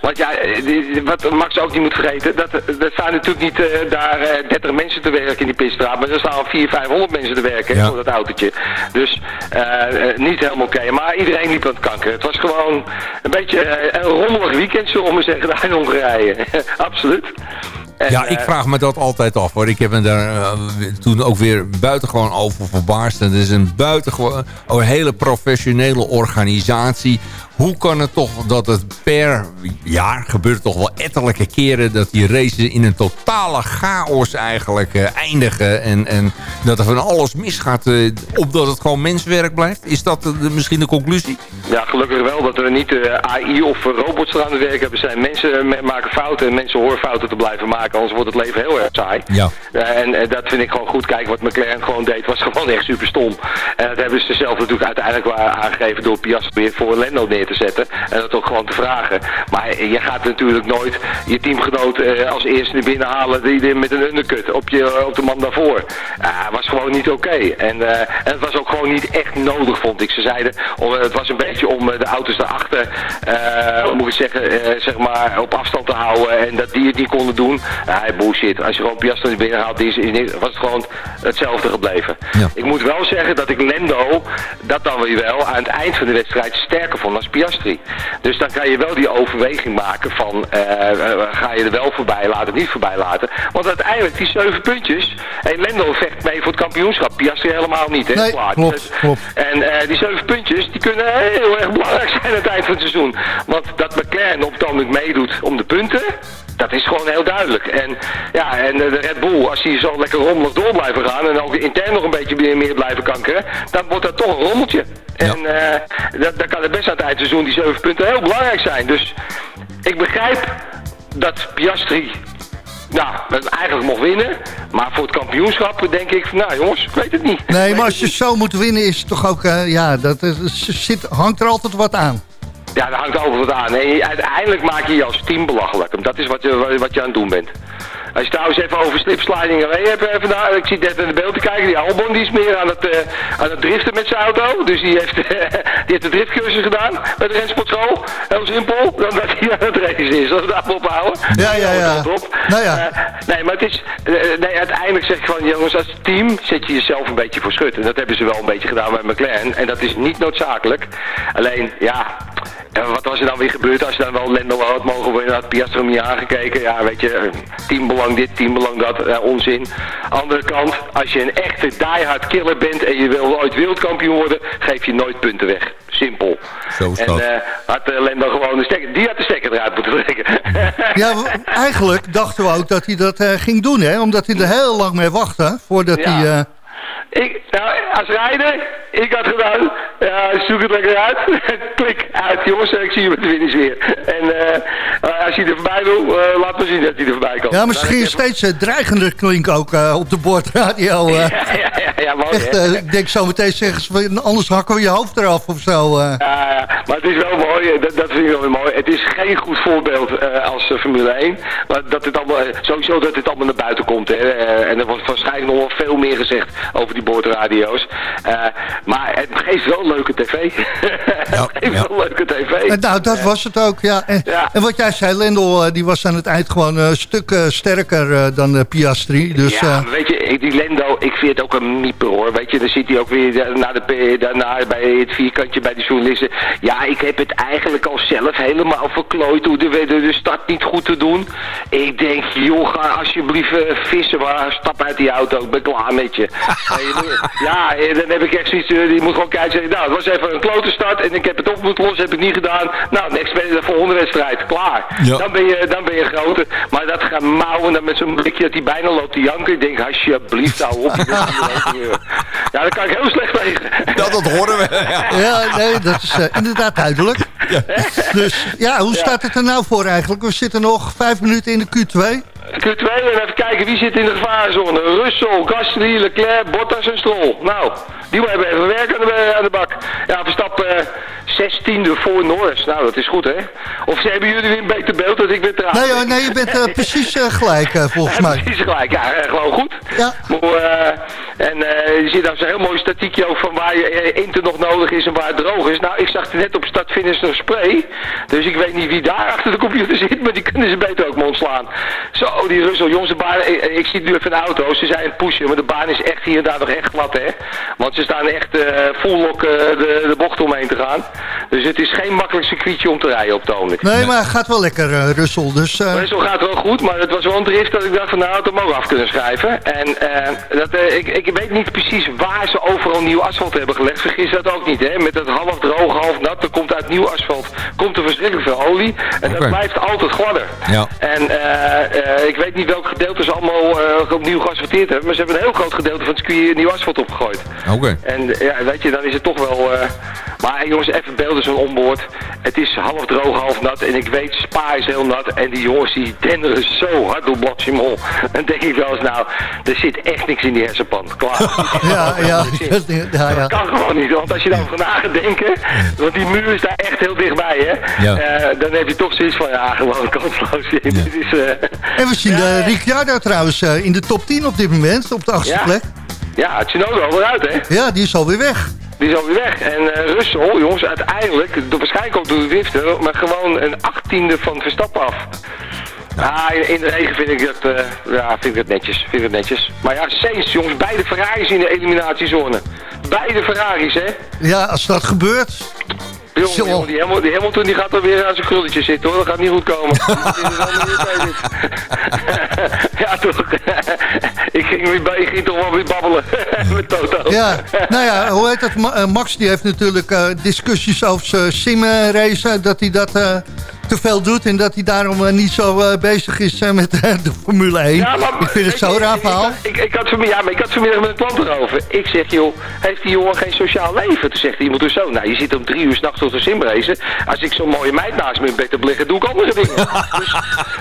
want ja, eh, wat Max ook niet moet vergeten, dat, dat staan natuurlijk niet eh, daar eh, 30 mensen te werken in die pitstraat, maar er staan 400, 500 mensen te werken Ja. voor dat autootje. Dus eh, eh, niet helemaal oké, maar iedereen liep aan het kanker. Het was gewoon een beetje eh, een rommelig weekend, zullen we zeggen, daar in Hongarije. Absoluut. En, Ja, eh, ik vraag me dat altijd af hoor. Ik heb me daar eh, toen ook weer buitengewoon over verbaasd. Het is een buitengewoon oh, een hele professionele organisatie. Hoe kan het toch dat het per jaar gebeurt toch wel ettelijke keren... dat die races in een totale chaos eigenlijk eh, eindigen. En, en dat er van alles misgaat, eh, opdat het gewoon menswerk blijft. Is dat misschien de conclusie? Ja, gelukkig wel dat we niet eh, AI of robots eraan het werk hebben zijn. Mensen me- maken fouten en mensen horen fouten te blijven maken, anders wordt het leven heel erg saai. Ja. En dat vind ik gewoon goed. Kijk, wat McLaren gewoon deed, was gewoon echt super stom. En dat hebben ze zelf natuurlijk uiteindelijk aangegeven door Piastri weer voor Lando neer te te zetten. En dat ook gewoon te vragen. Maar je gaat natuurlijk nooit je teamgenoot eh, als eerste naar binnen halen die, met een undercut op, je, op de man daarvoor. Ja, was gewoon niet oké. En, eh, en het was ook gewoon niet echt nodig, vond ik. Ze zeiden, om, het was een beetje om de auto's daarachter, hoe moet ik zeggen, zeg maar, op afstand te houden. En dat die het niet konden doen. Ja, bullshit. Als je gewoon Piastri naar binnen haalt, die is, is- was het gewoon hetzelfde gebleven. Ja. Ik moet wel zeggen dat ik Lendo, dat dan weer wel, aan het eind van de wedstrijd sterker vond als Piastri. Dus dan kan je wel die overweging maken van, eh, eh, ga je er wel voorbij laten, niet voorbij laten. Want uiteindelijk, die zeven puntjes, en Lendo vecht mee voor het kampioenschap. Piastri helemaal niet, hè? Nee, Klaar. klopt, Dus- klopt. En eh, die zeven puntjes, die kunnen heel erg belangrijk zijn aan het eind van het seizoen. Want dat McLaren op het ogenblik meedoet om de punten, dat is gewoon heel duidelijk. En ja, en de Red Bull, als die zo lekker rommelig door blijven gaan en ook intern nog een beetje meer, blijven kankeren, dan wordt dat toch een rommeltje. En eh, dat, dan kan het best aan het eindseizoen die zeven punten heel belangrijk zijn. Dus ik begrijp dat Piastri nou, eigenlijk mocht winnen. Maar voor het kampioenschap denk ik, nou jongens, ik weet het niet. Nee, maar als je zo moet winnen is het toch ook... eh, ja, dat is- zit, hangt er altijd wat aan. Ja, daar hangt wat aan. En uiteindelijk maak je je als team belachelijk. Dat is wat je, wat je aan het doen bent. Als je trouwens even over slipsliding away hebt eh, vandaag, ik zit net in de beeld te kijken, die Albon die is meer aan het, eh, aan het driften met zijn auto. Dus die heeft, die heeft de driftcursus gedaan bij de rensportschool. Heel simpel, dan dat hij aan het racen is. Dat we daarop ophouden. Ja, ja, ja. Kant op. Nou ja. Eh, nee, maar het is, eh, nee, uiteindelijk zeg ik van, jongens, als team zet je jezelf een beetje voor schut. En dat hebben ze wel een beetje gedaan bij McLaren. En dat is niet noodzakelijk. Alleen, ja, eh, wat was er dan weer gebeurd als je dan wel Lendo had mogen winnen, had Piastri hem niet aangekeken. Ja, weet je, teambelang dit, teambelang dat, eh, onzin. Andere kant, als je een echte diehard killer bent en je wil ooit wereldkampioen worden, geef je nooit punten weg. Simpel. Zo is en dat. eh, had Lendo gewoon de stekker, die had de stekker eruit moeten trekken. Ja, eigenlijk dachten we ook dat hij dat eh, ging doen, hè? Omdat hij er heel lang mee wachtte voordat Ja. hij... eh, Ik, nou, als rijder, ik had gedaan, ja, zoek het lekker uit. Klik uit, jongens, ik zie je met de finish weer. En eh, als hij er voorbij wil, eh, laat me zien dat hij er voorbij komt. ja, misschien je steeds eh, dreigender klinken ook op de bordradio. Ja, Echt, hè? eh, ik denk zo meteen zeggen ze, van, anders hakken we je hoofd eraf of zo. eh. Ja, ja, maar het is wel mooi, eh, dat, dat vind ik wel weer mooi. Het is geen goed voorbeeld eh, als Formule 1. Maar dat het allemaal, sowieso dat het allemaal naar buiten komt. Hè. En er wordt waarschijnlijk nog wel veel meer gezegd over die boordradio's. Eh, maar het geeft wel leuke tv. het geeft ja. wel leuke tv. En nou, dat was het ook, ja. En, Ja. en wat jij zei, Lendl, eh, die was aan het eind gewoon eh, een stuk eh, sterker eh, dan Piastri. Dus ja, eh, weet je, ik- die Lendo, ik vind het ook een mieper hoor. Weet je, dan zit hij ook weer eh, na de, P- daarna bij het vierkantje bij de journalisten. Ja, ik heb het eigenlijk al zelf helemaal verklooid door de, de, de start niet goed te doen. Ik denk, joh, ga alsjeblieft eh, vissen, maar stap uit die auto, ik ben klaar met je. Eh, ja, eh, dan heb ik echt zoiets, eh, die moet gewoon kijken en zeggen, nou, het was even een klote start en ik heb het op moeten lossen, heb ik niet gedaan. Nou, next ben je de volgende wedstrijd, klaar. Ja. Dan ben je, dan ben je groter. Maar dat gaat mouwen dan met zo'n blikje dat hij bijna loopt te janken. Ik denk, alsjeblieft, hou op. ja, daar kan ik heel slecht tegen. Dat, dat horen we. Ja. ja, nee, dat is eh, inderdaad duidelijk. Dus ja, hoe staat het er nou voor eigenlijk? We zitten nog vijf minuten in de Q2. Q2 en even kijken wie zit in de gevarenzone. Russell, Gasly, Leclerc, Bottas en Stroll. Nou, die hebben even werk aan de, aan de bak. Ja, Verstappen 16e voor Norris. Nou, dat is goed, hè? Of ze hebben jullie weer een beter beeld dat ik ben traag? Nee, hoor, nee je bent eh, precies eh, gelijk eh, volgens mij. precies gelijk. Ja, gewoon goed. Ja. Maar, en je ziet daar zo'n heel mooi statiekje ook van waar je inter nog nodig is en waar het droog is. Nou, ik zag er net op start-finish een spray. Dus ik weet niet wie daar achter de computer zit, maar die kunnen ze beter ook mond slaan. Zo, die Russell, jongens, de baan, ik, ik zie nu even een auto, ze zijn aan het pushen, maar de baan is echt hier en daar nog echt glad, hè. Want ze staan echt full lock de, de bocht omheen te gaan. Dus het is geen makkelijk circuitje om te rijden op het ogenblik. Nee, maar het gaat wel lekker, eh Russell. Dus eh, Zo gaat het wel goed, maar het was wel een drift dat ik dacht van nou, het mogen af kunnen schrijven. En eh, dat, eh, ik, ik weet niet precies waar ze overal nieuw asfalt hebben gelegd. Vergis dat ook niet, hè. Met het half droog, half nat, er komt uit nieuw asfalt komt er verschrikkelijk veel olie. En dat blijft altijd gladder. Ja. En eh, eh, ik weet niet welk gedeelte ze allemaal eh, opnieuw geasfalteerd hebben, maar ze hebben een heel groot gedeelte van het circuit nieuw asfalt opgegooid. Oké. En ja, weet je, dan is het toch wel, eh, Maar jongens, even beelden zo'n onboord. Het is half droog, half nat. En ik weet, Spa is heel nat. En die jongens die denderen zo hard door Bloksimol. Dan denk ik wel eens, nou, er zit echt niks in die hersenpan. Klaar. Ja, ja, ja, ja. Dat kan gewoon niet, want als je daarover na gaat denken, want die muur is daar echt heel dichtbij, hè. Ja. Eh, dan heb je toch zoiets van, ja, gewoon kansloos. Dit is, eh, En we zien Ja. eh, Ricciardo trouwens in de top 10 op dit moment, op de achtste Ja. plek. ja, Tsunoda alweer uit, hè. Ja, die is alweer weg. Die is alweer weg. En eh Russell, jongens, uiteindelijk, door, waarschijnlijk ook door de driften, maar gewoon een achttiende van Verstappen af. Ah, in, in de regen vind ik dat, eh, ja, vind ik dat netjes. Vind ik dat netjes. Maar ja, Sainz, jongens, beide Ferraris in de eliminatiezone. Beide Ferraris, hè. Ja, als dat gebeurt. Jongen, die, Hamilton, die Hamilton die gaat er weer aan zijn krulletje zitten hoor, dat gaat niet goed komen. Ja toch, ik ging, weer bij- ik ging toch wel weer babbelen met Toto. Ja, nou ja, hoe heet dat? Ma- eh, Max die heeft natuurlijk eh, discussies over zijn simracen. Dat hij dat eh, te veel doet en dat hij daarom niet zo bezig is met de Formule 1. Ja, maar, ik vind het zo raar verhaal. Ik, ik, ik had vanmiddag, ja, maar ik had vanmiddag met een klant erover. Ik zeg, joh, heeft die jongen geen sociaal leven? Toen zegt iemand dus zo, nou, je zit om drie uur s'nachts tot de simracen. Als ik zo'n mooie meid naast me in bed heb liggen, doe ik andere dingen. dus,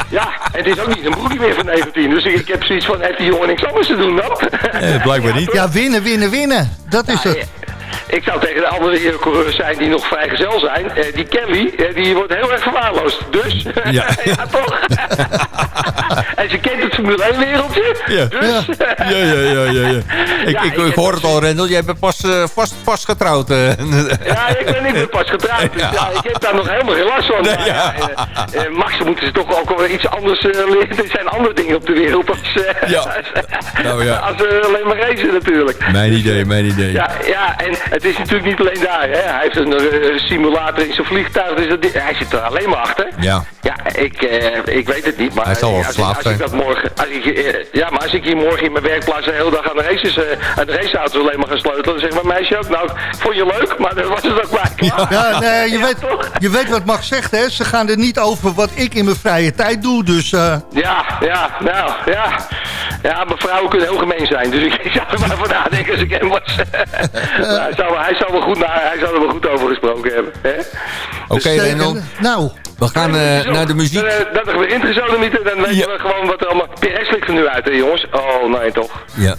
ja, en het is ook niet een broekje meer van 19. Dus ik, ik heb zoiets van, heeft die jongen niks anders te doen dan? Eh, blijkbaar niet. Ja, winnen, winnen, winnen. Dat is het. Ik zou tegen de andere eh, coureurs zijn die nog vrijgezel zijn. Eh, die Kelly, eh, die wordt heel erg verwaarloosd. Dus, Ja. ja toch? en ze kent het Formule 1 wereldje. Ja. Dus, Ja, ja, ja, ja. ja. Ik, Ja, ik, ik ik hoor het al, Rendel. Jij bent pas, eh, vast, pas getrouwd. Ja, ik ben, ik ben pas getrouwd, dus ja. ik heb daar nog helemaal geen last van. Nee, ja. Max moeten ze toch ook wel iets anders leren. Er zijn andere dingen op de wereld als, Ja. als, Nou ja. als alleen maar racen natuurlijk. Mijn idee, mijn idee. Ja, ja, en het is natuurlijk niet alleen daar. Hè. Hij heeft een eh, simulator in zijn vliegtuig, dus dat, hij zit er alleen maar achter. Ja. Ja, ik, eh, ik weet het niet, maar Hij zal wel verslaafd als ik zijn. dat morgen, als ik, eh, ja, maar als ik hier morgen in mijn werkplaats de hele dag aan de races, eh, aan de raceauto's alleen maar ga sleutelen, dan zegt mijn meisje ook, nou, vond je leuk, maar dat was het ook klaar. Ja, nee, je, Ja, weet, toch? je weet wat Max zegt, hè? Ze gaan er niet over wat ik in mijn vrije tijd doe. Dus Ja, ja, nou, ja. Ja, maar vrouwen kunnen heel gemeen zijn, dus ik, zou er maar voor nadenken als ik hem was. Maar hij, zou, hij, zou wel goed, na- hij zou er wel goed over gesproken hebben. hè? Oké, dus, Rendel. en- nou, We gaan eh, naar de muziek. Dan, Dat er weer ingezoden dan weten Ja. we gewoon wat er allemaal... PRS ligt er nu uit, hè, jongens. Oh, nee, toch. Ja.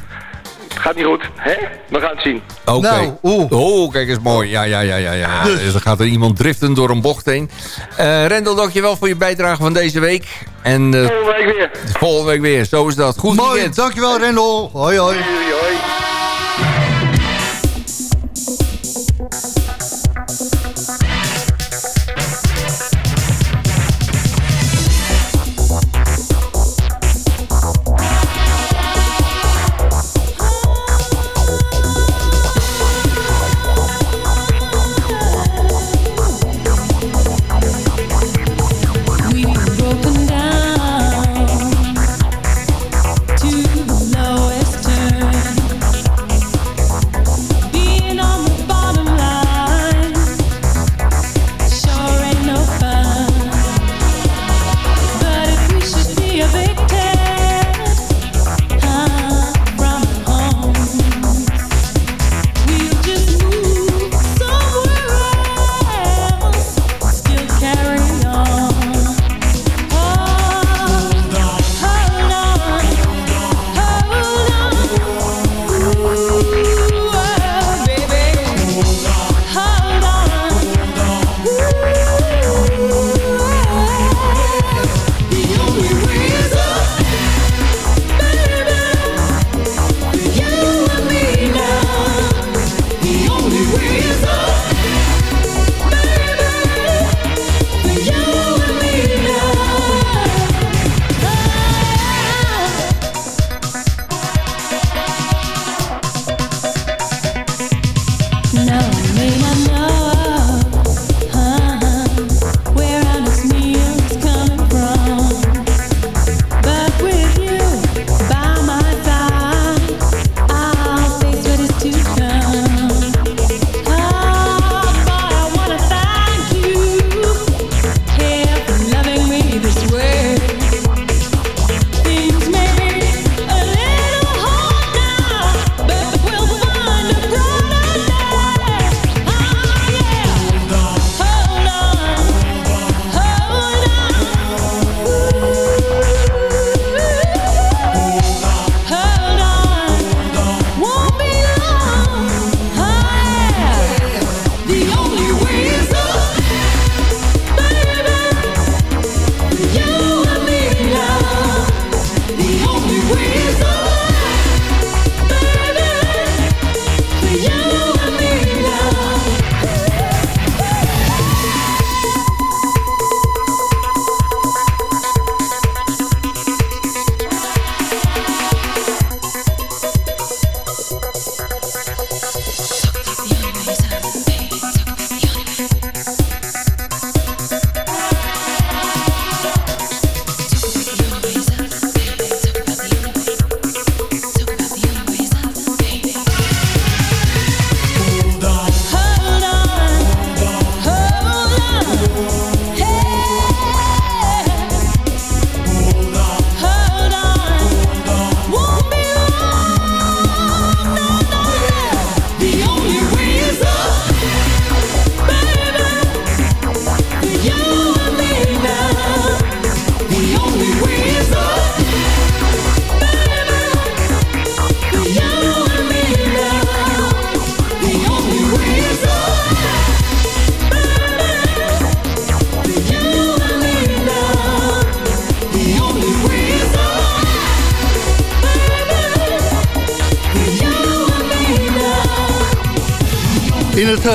Gaat niet goed, hè? We gaan het zien. Oké. Nou, oeh. Oh, kijk eens mooi. Ja, ja, ja, ja. ja. Dus. Dus dan gaat er iemand driften door een bocht heen. Eh Rendel, dankjewel voor je bijdrage van deze week. En eh, Volgende week weer. volgende week weer. Zo is dat. Goed mooi. weekend. Dankjewel, Rendel. Hoi, hoi. Hoi, hoi.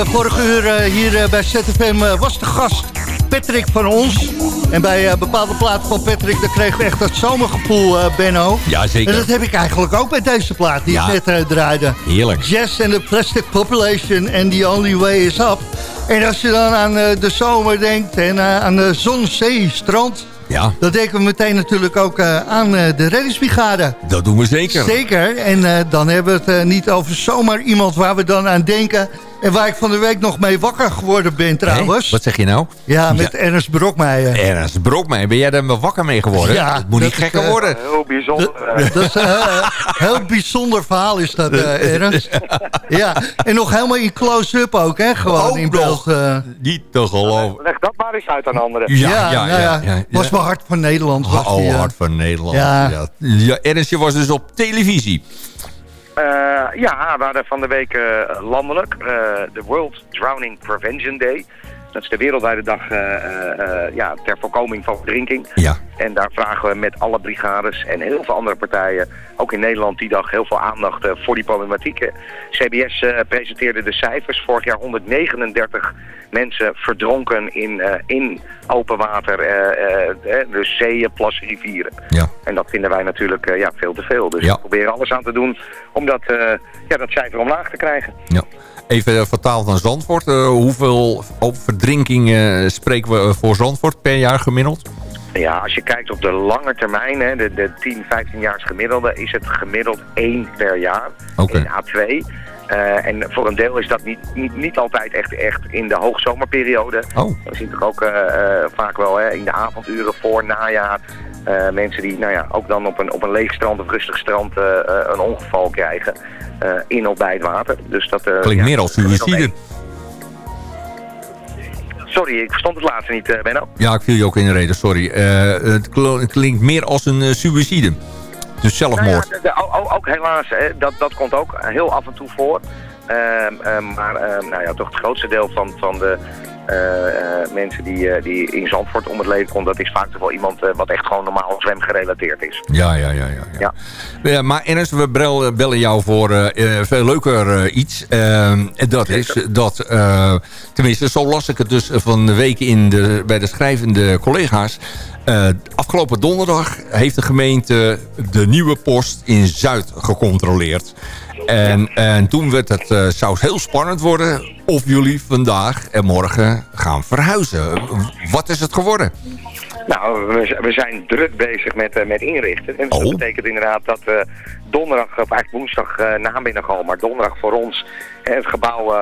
Vorige uur eh, hier eh, bij ZFM eh, was de gast Patrick van ons. En bij eh, bepaalde platen van Patrick, dan kregen we echt dat zomergevoel, eh, Benno. Ja, zeker. En dat heb ik eigenlijk ook bij deze plaat die Ja. ik net eh, draaide. Heerlijk. Jazz and the Plastic Population and the Only Way is Up. En als je dan aan eh, de zomer denkt en eh, aan de zon, zee, strand... Ja, dan denken we meteen natuurlijk ook eh, aan eh, de reddingsbrigade. dat doen we zeker. Zeker. En eh, dan hebben we het eh, niet over zomaar iemand waar we dan aan denken. En waar ik van de week nog mee wakker geworden ben trouwens. Wat zeg je nou? Ja, met Ernst Brokmeijer. Ernst Brokmeijer, ben jij daar maar wakker mee geworden? Ja, het moet niet dat is, gekker eh, worden. Heel bijzonder. eh. Dat is een heel, heel bijzonder verhaal is dat, eh Ernst. Ja, en nog helemaal in close-up ook, hè? Gewoon Ook in beeld. eh. Niet te geloven. Leg dat maar eens uit aan anderen. Ja, ja, ja. ja, Was wel hard van Nederland. Was die, Oh, eh. hart van Nederland. Ja. Ja. Ja. Ernst, je was dus op televisie. Eh, ja, we hadden van de week eh, landelijk eh, de World Drowning Prevention Day. Dat is de wereldwijde dag eh, eh, eh, ja, ter voorkoming van verdrinking. Ja. En daar vragen we met alle brigades en heel veel andere partijen, ook in Nederland die dag, heel veel aandacht voor die problematiek. CBS presenteerde de cijfers. Vorig jaar 139 mensen verdronken in, in open water, dus zeeën, plassen, rivieren. Ja. En dat vinden wij natuurlijk ja, veel te veel. Dus Ja. we proberen alles aan te doen om dat, ja, dat cijfer omlaag te krijgen. ja. Even eh, vertaald naar Zandvoort. Eh, hoeveel verdrinkingen spreken we eh, voor Zandvoort per jaar gemiddeld? Ja, als je kijkt op de lange termijn, hè, de, de 10, 15 jaar gemiddelde, is het gemiddeld één per jaar Oké. in A2. Eh, en voor een deel is dat niet, niet, niet altijd echt, echt in de hoogzomerperiode. Oh. We zien toch ook vaak wel hè, in de avonduren voor najaar eh, mensen die nou ja, ook dan op een, op een leeg strand of rustig strand eh, eh, een ongeval krijgen. in of bij het water. Dus dat, Klinkt ja, meer als één. Sorry, ik verstond het laatste niet, Benno. Ja, ik viel je ook in de reden, sorry. Het klinkt meer als een suïcide. Dus Nou ja, zelfmoord. de- ook, helaas, hè, dat, dat komt ook heel af en toe voor. Ehm, ehm, maar ehm, nou ja, toch het grootste deel van, van de mensen die, eh, die in Zandvoort om het leven komt, dat is vaak toch wel iemand eh, wat echt gewoon normaal zwemgerelateerd is. Ja, ja, ja. ja, ja. Ja. Ja, maar Ernst, we bellen jou voor eh, eh, veel leuker eh, iets. Ehm, en dat is dat, eh, tenminste zo las ik het dus van de week in de, bij de schrijvende collega's. Eh, afgelopen donderdag heeft de gemeente de nieuwe post in Zuid gecontroleerd. En, en toen werd het, eh, zou het heel spannend worden of jullie vandaag en morgen gaan verhuizen. Wat is het geworden? Nou, we, we zijn druk bezig met, eh, met inrichten. En Oh. dat betekent inderdaad dat eh, donderdag, of eigenlijk woensdag uh, namiddag al, maar donderdag voor ons het gebouw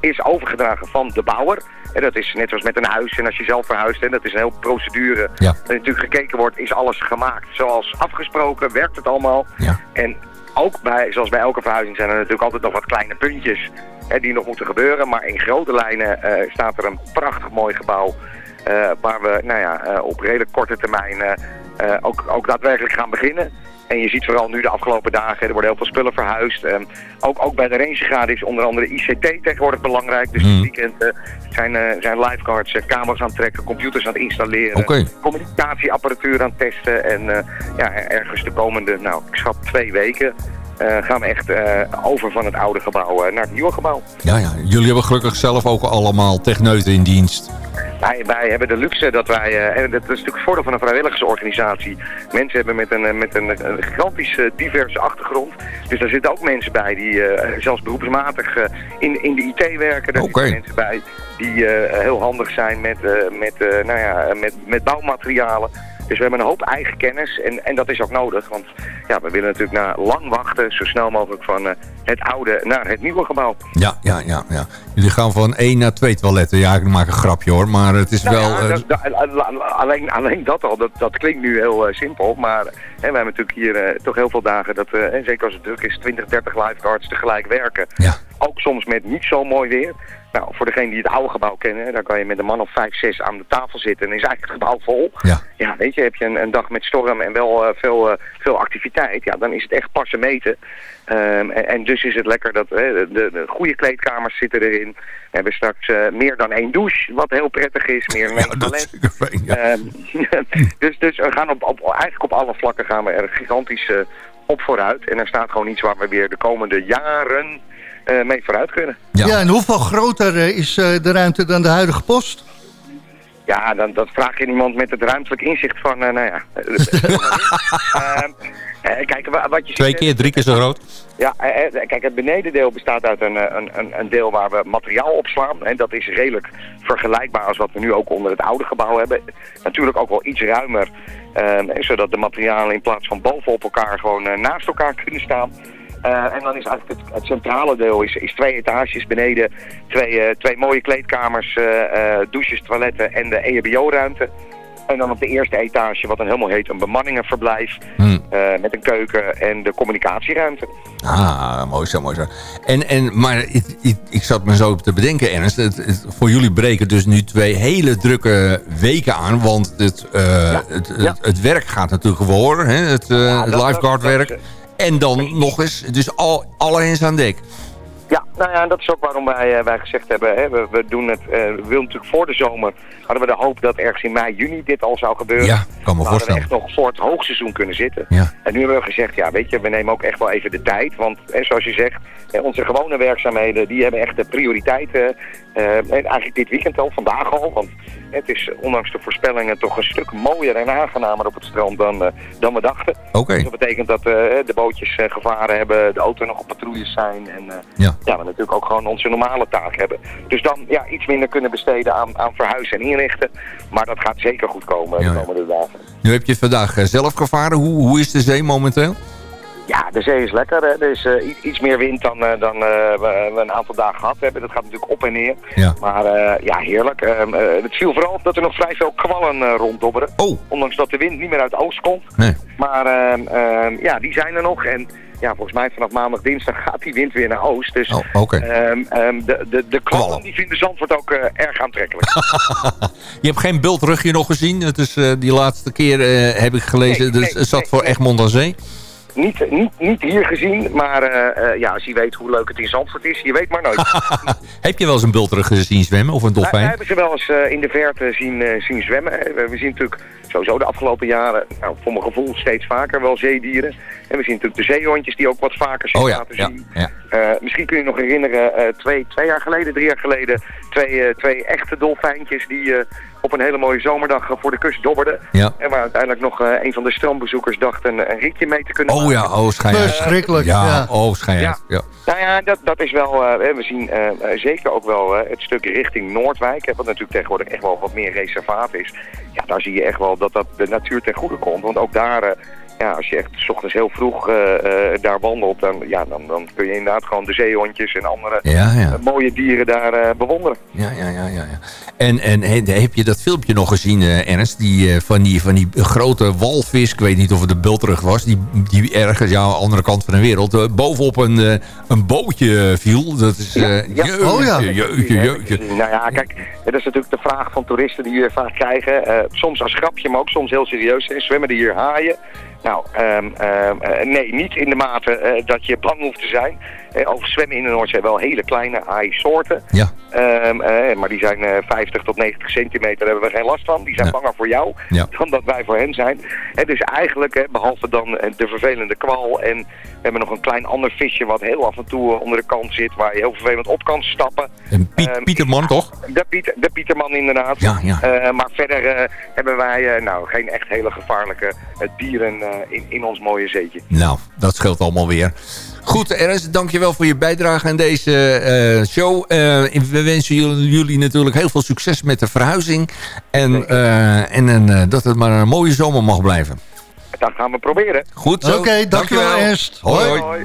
is overgedragen van de bouwer. En dat is net zoals met een huis en als je zelf verhuist, en dat is een hele procedure. Ja. Er natuurlijk gekeken wordt, is alles gemaakt zoals afgesproken, werkt het allemaal? Ja. En ook bij, zoals bij elke verhuizing zijn er natuurlijk altijd nog wat kleine puntjes hè, die nog moeten gebeuren. Maar in grote lijnen eh, staat er een prachtig mooi gebouw eh, waar we nou ja, eh, op redelijk korte termijn ook, ook daadwerkelijk gaan beginnen. En je ziet vooral nu de afgelopen dagen, er worden heel veel spullen verhuisd. Ehm, ook, ook bij de rangegrade is onder andere ICT tegenwoordig belangrijk. Dus Hmm. dit weekend zijn, eh, zijn lifeguards eh, camera's aan het trekken, computers aan het installeren. Communicatieapparatuur aan het testen. En eh, ja, ergens de komende, nou ik schat twee weken... eh, gaan we echt eh, over van het oude gebouw eh, naar het nieuwe gebouw. Ja, ja, jullie hebben gelukkig zelf ook allemaal techneuten in dienst. Wij, wij hebben de luxe dat wij, en dat is natuurlijk het voordeel van een vrijwilligersorganisatie. Mensen hebben met een, met een, een gigantisch diverse achtergrond. Dus daar zitten ook mensen bij die zelfs beroepsmatig in, in de IT werken. Daar Oké. zitten mensen bij die heel handig zijn met, met, nou ja, met, met bouwmaterialen. Dus we hebben een hoop eigen kennis en, en dat is ook nodig. Want ja, we willen natuurlijk na lang wachten zo snel mogelijk van eh, het oude naar het nieuwe gebouw. Ja, ja, ja, ja. Jullie gaan van één naar twee toiletten. Ja, ik maak een grapje hoor, maar het is Nou wel... ja, eh, dat- dat- alleen, alleen dat al, dat, dat klinkt nu heel eh, simpel. Maar hè, we hebben natuurlijk hier toch heel veel dagen dat, en zeker als het druk is, 20, 30 lifeguards tegelijk werken. Ja. Ook soms met niet zo mooi weer. Nou, voor degenen die het oude gebouw kennen, daar kan je met een man of 5, 6 aan de tafel zitten en is eigenlijk het gebouw vol. Ja. Ja, weet je, heb je een, een dag met storm en wel eh, veel, eh, veel activiteit, ja, dan is het echt passen meten. Ehm, en, en dus is het lekker dat de, de goede kleedkamers zitten erin. We hebben straks eh, meer dan één douche, wat heel prettig is. Meer dan één toilet. ja. Ehm, dus, dus we gaan op, op, eigenlijk op alle vlakken gaan we er gigantisch op vooruit. En er staat gewoon iets waar we weer de komende jaren mee vooruit kunnen. Ja. en hoeveel groter eh, is eh, de ruimte dan de huidige post? Ja, dan, dat vraag je iemand met het ruimtelijk inzicht van, eh, nou ja. Ehm, eh, kijk, wa- wat je Twee ziet, keer, drie keer zo groot. Ja, eh, eh, kijk, het benedendeel bestaat uit een, eh, een, een, deel waar we materiaal opslaan. En dat is redelijk vergelijkbaar als wat we nu ook onder het oude gebouw hebben. Natuurlijk ook wel iets ruimer, ehm, zodat de materialen in plaats van bovenop elkaar gewoon eh, naast elkaar kunnen staan. Eh, en dan is eigenlijk het, het centrale deel is, is twee etages beneden, twee, eh, twee mooie kleedkamers, eh, douches, toiletten en de EHBO-ruimte. En dan op de eerste etage, wat dan helemaal heet, een bemanningenverblijf Hmm. met een keuken en de communicatieruimte. Ah, mooi zo, mooi zo. En, en, maar ik, ik, ik zat me zo te bedenken, Ernst. Het, het- voor jullie breken dus nu twee hele drukke weken aan. Want het, het, het, ja. het werk gaat natuurlijk gewoon, hè, het, Ja, het En dan nog eens, dus al, alle aan dek. Nou ja, en dat is ook waarom wij, eh, wij gezegd hebben, hè, we, we doen het, eh, we willen natuurlijk voor de zomer, hadden we de hoop dat ergens in mei, juni dit al zou gebeuren. Ja, kan me hadden we echt nog voor het hoogseizoen kunnen zitten. Ja. En nu hebben we gezegd, ja weet je, we nemen ook echt wel even de tijd. Want hè, zoals je zegt, hè, onze gewone werkzaamheden, die hebben echt de prioriteiten. eh, en eigenlijk dit weekend al, vandaag al. Want het is ondanks de voorspellingen toch een stuk mooier en aangenamer op het strand dan, dan we dachten. Oké. Dus dat betekent dat de bootjes gevaren hebben, de auto nog op patrouilles zijn. En Ja. ja, we natuurlijk ook gewoon onze normale taak hebben. Dus dan ja, iets minder kunnen besteden aan, aan verhuizen en inrichten. Maar dat gaat zeker goed komen Ja, de komende dagen. Nu heb je het vandaag eh, zelf gevaren. Hoe, hoe is de zee momenteel? Ja, de zee is lekker. Hè. Er is eh, iets meer wind dan, eh, dan we, een aantal dagen gehad hebben. Dat gaat natuurlijk op en neer. Ja. Maar ja, heerlijk. Ehm, eh, het viel vooral op dat er nog vrij veel kwallen ronddobberen. Oh, Ondanks dat de wind niet meer uit oost komt. nee. Maar ehm, ehm, ja, die zijn er nog. En ja, volgens mij vanaf maandag, dinsdag gaat die wind weer naar oost. Dus Oh, oké. ehm, ehm, de, de, de kwallen die vinden Zandvoort ook eh, erg aantrekkelijk. Je hebt geen bultrugje nog gezien. Het is, eh, die laatste keer eh, heb ik gelezen. Nee, dus nee, zat nee, voor. Egmond aan Zee. Niet, niet, niet hier gezien, maar eh, eh, ja, als je weet hoe leuk het in Zandvoort is, je weet maar nooit. heb je wel eens een bultrug gezien zwemmen of een Wij, wij dolfijn? hebben ze wel eens eh, in de verte zien, eh, zien zwemmen. We, we zien natuurlijk sowieso de afgelopen jaren, nou, voor mijn gevoel steeds vaker wel zeedieren. En we zien natuurlijk de zeehondjes die ook wat vaker zich Oh ja, laten ja, zien. ja. Eh, misschien kun je nog herinneren, eh, twee, twee jaar geleden, drie jaar geleden, twee, eh, twee echte dolfijntjes die eh, op een hele mooie zomerdag eh, voor de kust dobberden. Ja. En waar uiteindelijk nog eh, een van de strandbezoekers dacht een, een rietje mee te kunnen Oh maken. ja, oh. Verschrikkelijk. Ja, Ja. oh Ja. Ja. Nou ja, dat, dat is wel, eh, we zien zeker ook wel het stuk richting Noordwijk, hè, wat natuurlijk tegenwoordig echt wel wat meer reservaat is. Ja, daar zie je echt wel dat dat de natuur ten goede komt. Want ook daar, eh, ja, als je echt s ochtends heel vroeg eh, eh, daar wandelt, dan, ja, dan, dan kun je inderdaad gewoon de zeehondjes en andere Ja, ja. eh, mooie dieren daar bewonderen. Ja, ja, ja, ja. ja. En, en he- heb je dat filmpje nog gezien, Ernst? Die, van, die, van die grote walvis, ik weet niet of het de bultrug was... die, die ergens, ja, aan de andere kant van de wereld... bovenop een, een bootje viel. Dat is... Ja, ja. jeetje, Oh ja. Nou ja, kijk, dat is natuurlijk de vraag van toeristen die we vaak krijgen. Soms als grapje, maar ook soms heel serieus. Zwemmen er hier haaien? Nou, eh, nee, niet in de mate eh, dat je bang hoeft te zijn. Eh, over zwemmen in de Noordzee wel hele kleine haaisoorten. Ja, Ehm, eh, maar die zijn eh, 50 tot 90 centimeter, daar hebben we geen last van. Die zijn Ja. banger voor jou Ja. dan dat wij voor hen zijn. En dus eigenlijk, behalve dan eh, de vervelende kwal en we hebben nog een klein ander visje wat heel af en toe eh, onder de kant zit, waar je heel vervelend op kan stappen. en Piet, Ehm, Pieterman, toch? De, Piet, de Pieterman inderdaad. Ja, ja. Eh, maar verder eh, hebben wij eh, nou, geen echt hele gevaarlijke eh, dieren eh, in, in ons mooie zeetje. Nou, dat scheelt allemaal weer. Goed, Ernst, dankjewel voor je bijdrage aan deze eh, show. Eh, we wensen jullie, jullie natuurlijk heel veel succes met de verhuizing. En, eh, en eh, dat het maar een mooie zomer mag blijven. Dat gaan we proberen. Goed zo. Oké, dankjewel, Ernst. Hoi, Hoi.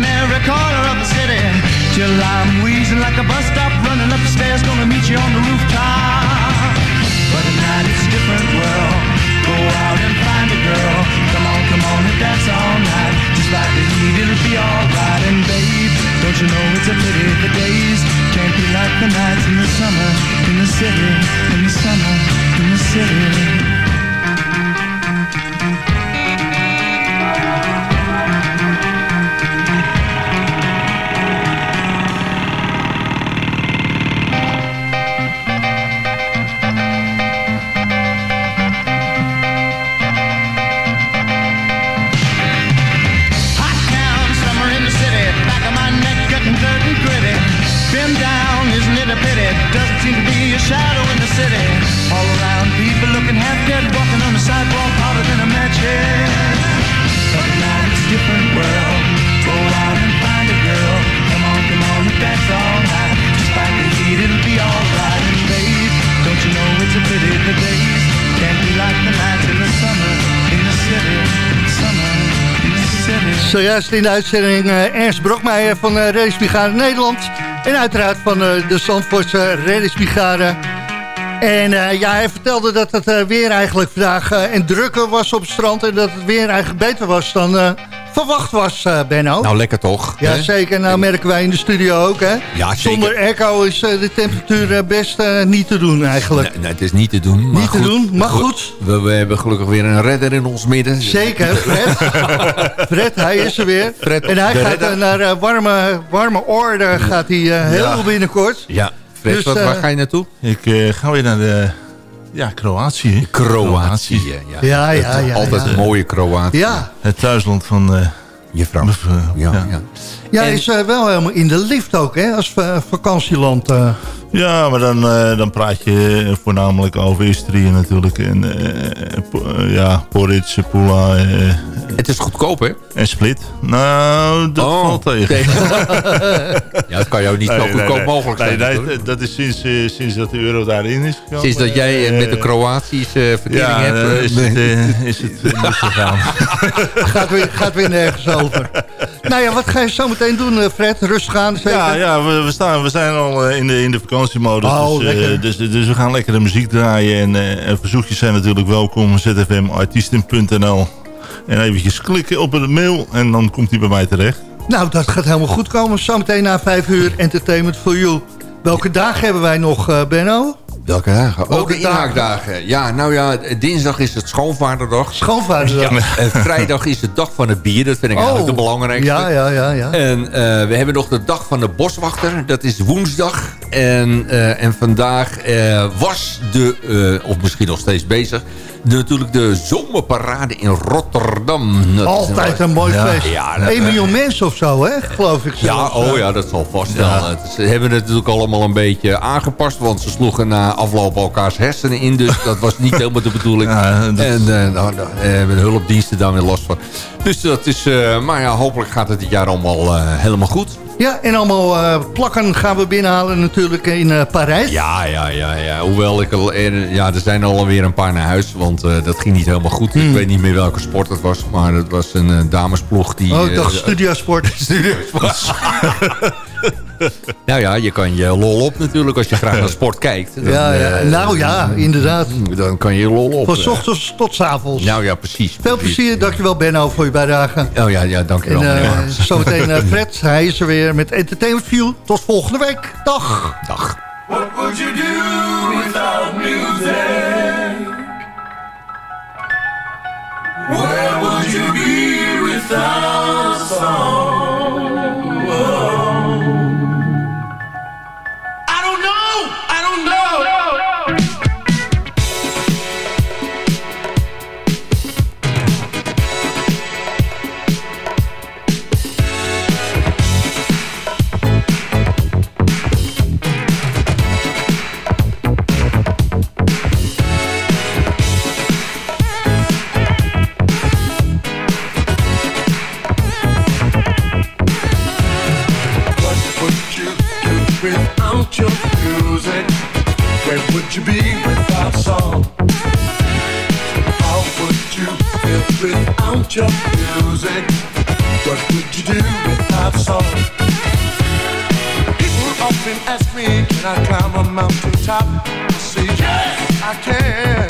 in every corner of the city. Till I'm wheezing like a bus stop, running up the stairs, gonna meet you on the rooftop. But at night it's a different world. Go out and find a girl. Come on, come on and dance all night. Just like the heat, it'll be alright. And babe, don't you know it's a pity the days can't be like the nights in the summer, in the city, in the summer, in the city. Zojuist in de uitzending eh, Ernst Brokmeijer van uh, Nederland. En uiteraard van eh, de Zandvoortse Reddingsbrigade. En ja, hij vertelde dat het weer eigenlijk vandaag en drukker was op het strand. En dat het weer eigenlijk beter was dan verwacht was, eh, Benno. Nou, lekker toch? ja, hè? zeker. Nou merken wij in de studio ook, hè? Ja, zeker. Zonder airco is eh, de temperatuur eh, best eh, niet te doen eigenlijk. Nee, nee, het is niet te doen. Maar Niet te doen, maar goed. We, we hebben gelukkig weer een redder in ons midden. Zeker, Fred. Fred, hij is er weer. Fred, en hij gaat redder. naar warme, warme orde gaat hij, heel Ja. binnenkort. Ja, Fred, Dus, wat, waar ga je naartoe? Ik eh, ga weer naar de... Ja, Kroatië. Kroatië. Ja, Ja, ja, Het- ja, Altijd ja. een mooie Kroatië. Ja, Het thuisland van... eh, Je vrouw. mevrouw. Ja, ja. ja. ja En- is eh, wel helemaal in de lift ook, hè? Als eh, vakantieland. eh. Ja, maar dan, eh, dan praat je voornamelijk over Istrië natuurlijk. En eh, Po- eh, ja, Poritz, Pula Het is goedkoop, hè? en Split. Nou, dat Oh, valt tegen. Ja, het kan jou niet zo Nee, nee, goedkoop nee. mogelijk Nee, zijn. nee, dat is sinds, sinds dat de euro daarin is gekomen. Sinds dat jij met de Kroatische verkering Ja, hebt... is, het, is het misgegaan. gaat, weer, gaat weer nergens over. nou ja, wat ga je zo meteen doen, Fred? Rustig aan, zeker? Ja, ja we, we, staan, we zijn al in de, in de vakantiemodus. Oh, dus, eh, lekker. dus, dus we gaan lekkere muziek draaien. En, eh, en verzoekjes zijn natuurlijk welkom. zfmartiesten.nl En eventjes klikken op het mail. En dan komt hij bij mij terecht. Nou, dat gaat helemaal goed komen. Zometeen na vijf uur Entertainment for You. Welke dagen hebben wij nog, eh, Benno? Welke dagen? Oh, Welke de inhaakdagen. Ja, nou ja, dinsdag is het schoonvaderdag. Schoonvaderdag. Ja, en vrijdag is de dag van het bier. Dat vind ik eigenlijk de belangrijkste. Oh. Ja, ja, ja. ja. En eh, we hebben nog de dag van de boswachter. Dat is woensdag. En, eh, en vandaag eh, was de, of misschien nog steeds bezig... de- natuurlijk de zomerparade in Rotterdam. Dat Altijd een mooi Ja. feest. Ja, dat- 1 miljoen mensen of zo, hè? Geloof ik Ja, oh ja, dat zal vast wel. Ze hebben het natuurlijk allemaal een beetje aangepast... want ze sloegen na afloop elkaars hersenen in... dus dat was niet helemaal de bedoeling. En nou, daar hebben de hulpdiensten daar weer last van. Dus dat is... eh, maar ja, hopelijk gaat het dit jaar allemaal helemaal goed. Ja, en allemaal eh, plakken gaan we binnenhalen natuurlijk in eh, Parijs. Ja, ja, ja, ja. Hoewel ik al... Ja, er zijn alweer een paar naar huis... want eh, dat ging niet helemaal goed. Ik weet niet meer welke sport het was... maar het was een damesploeg die... Oh, ik dacht eh, studiosport. nou ja, je kan je lol op natuurlijk als je graag naar sport kijkt. Dan, Ja, ja. eh, Nou ja, inderdaad. Dan kan je lol op. Van eh. s ochtends tot s avonds. Nou ja, precies. Veel plezier, dankjewel Benno voor je bijdrage. Oh ja, ja dankjewel. En eh, zometeen eh, Fred, hij is er weer met Entertainment View. Tot volgende week. Dag. Dag. What would you do without music? Where would you be without song? without your music? Where would you be without song? How would you feel without your music? What would you do without song? People often ask me, can I climb a mountain top? I say, yes, I can.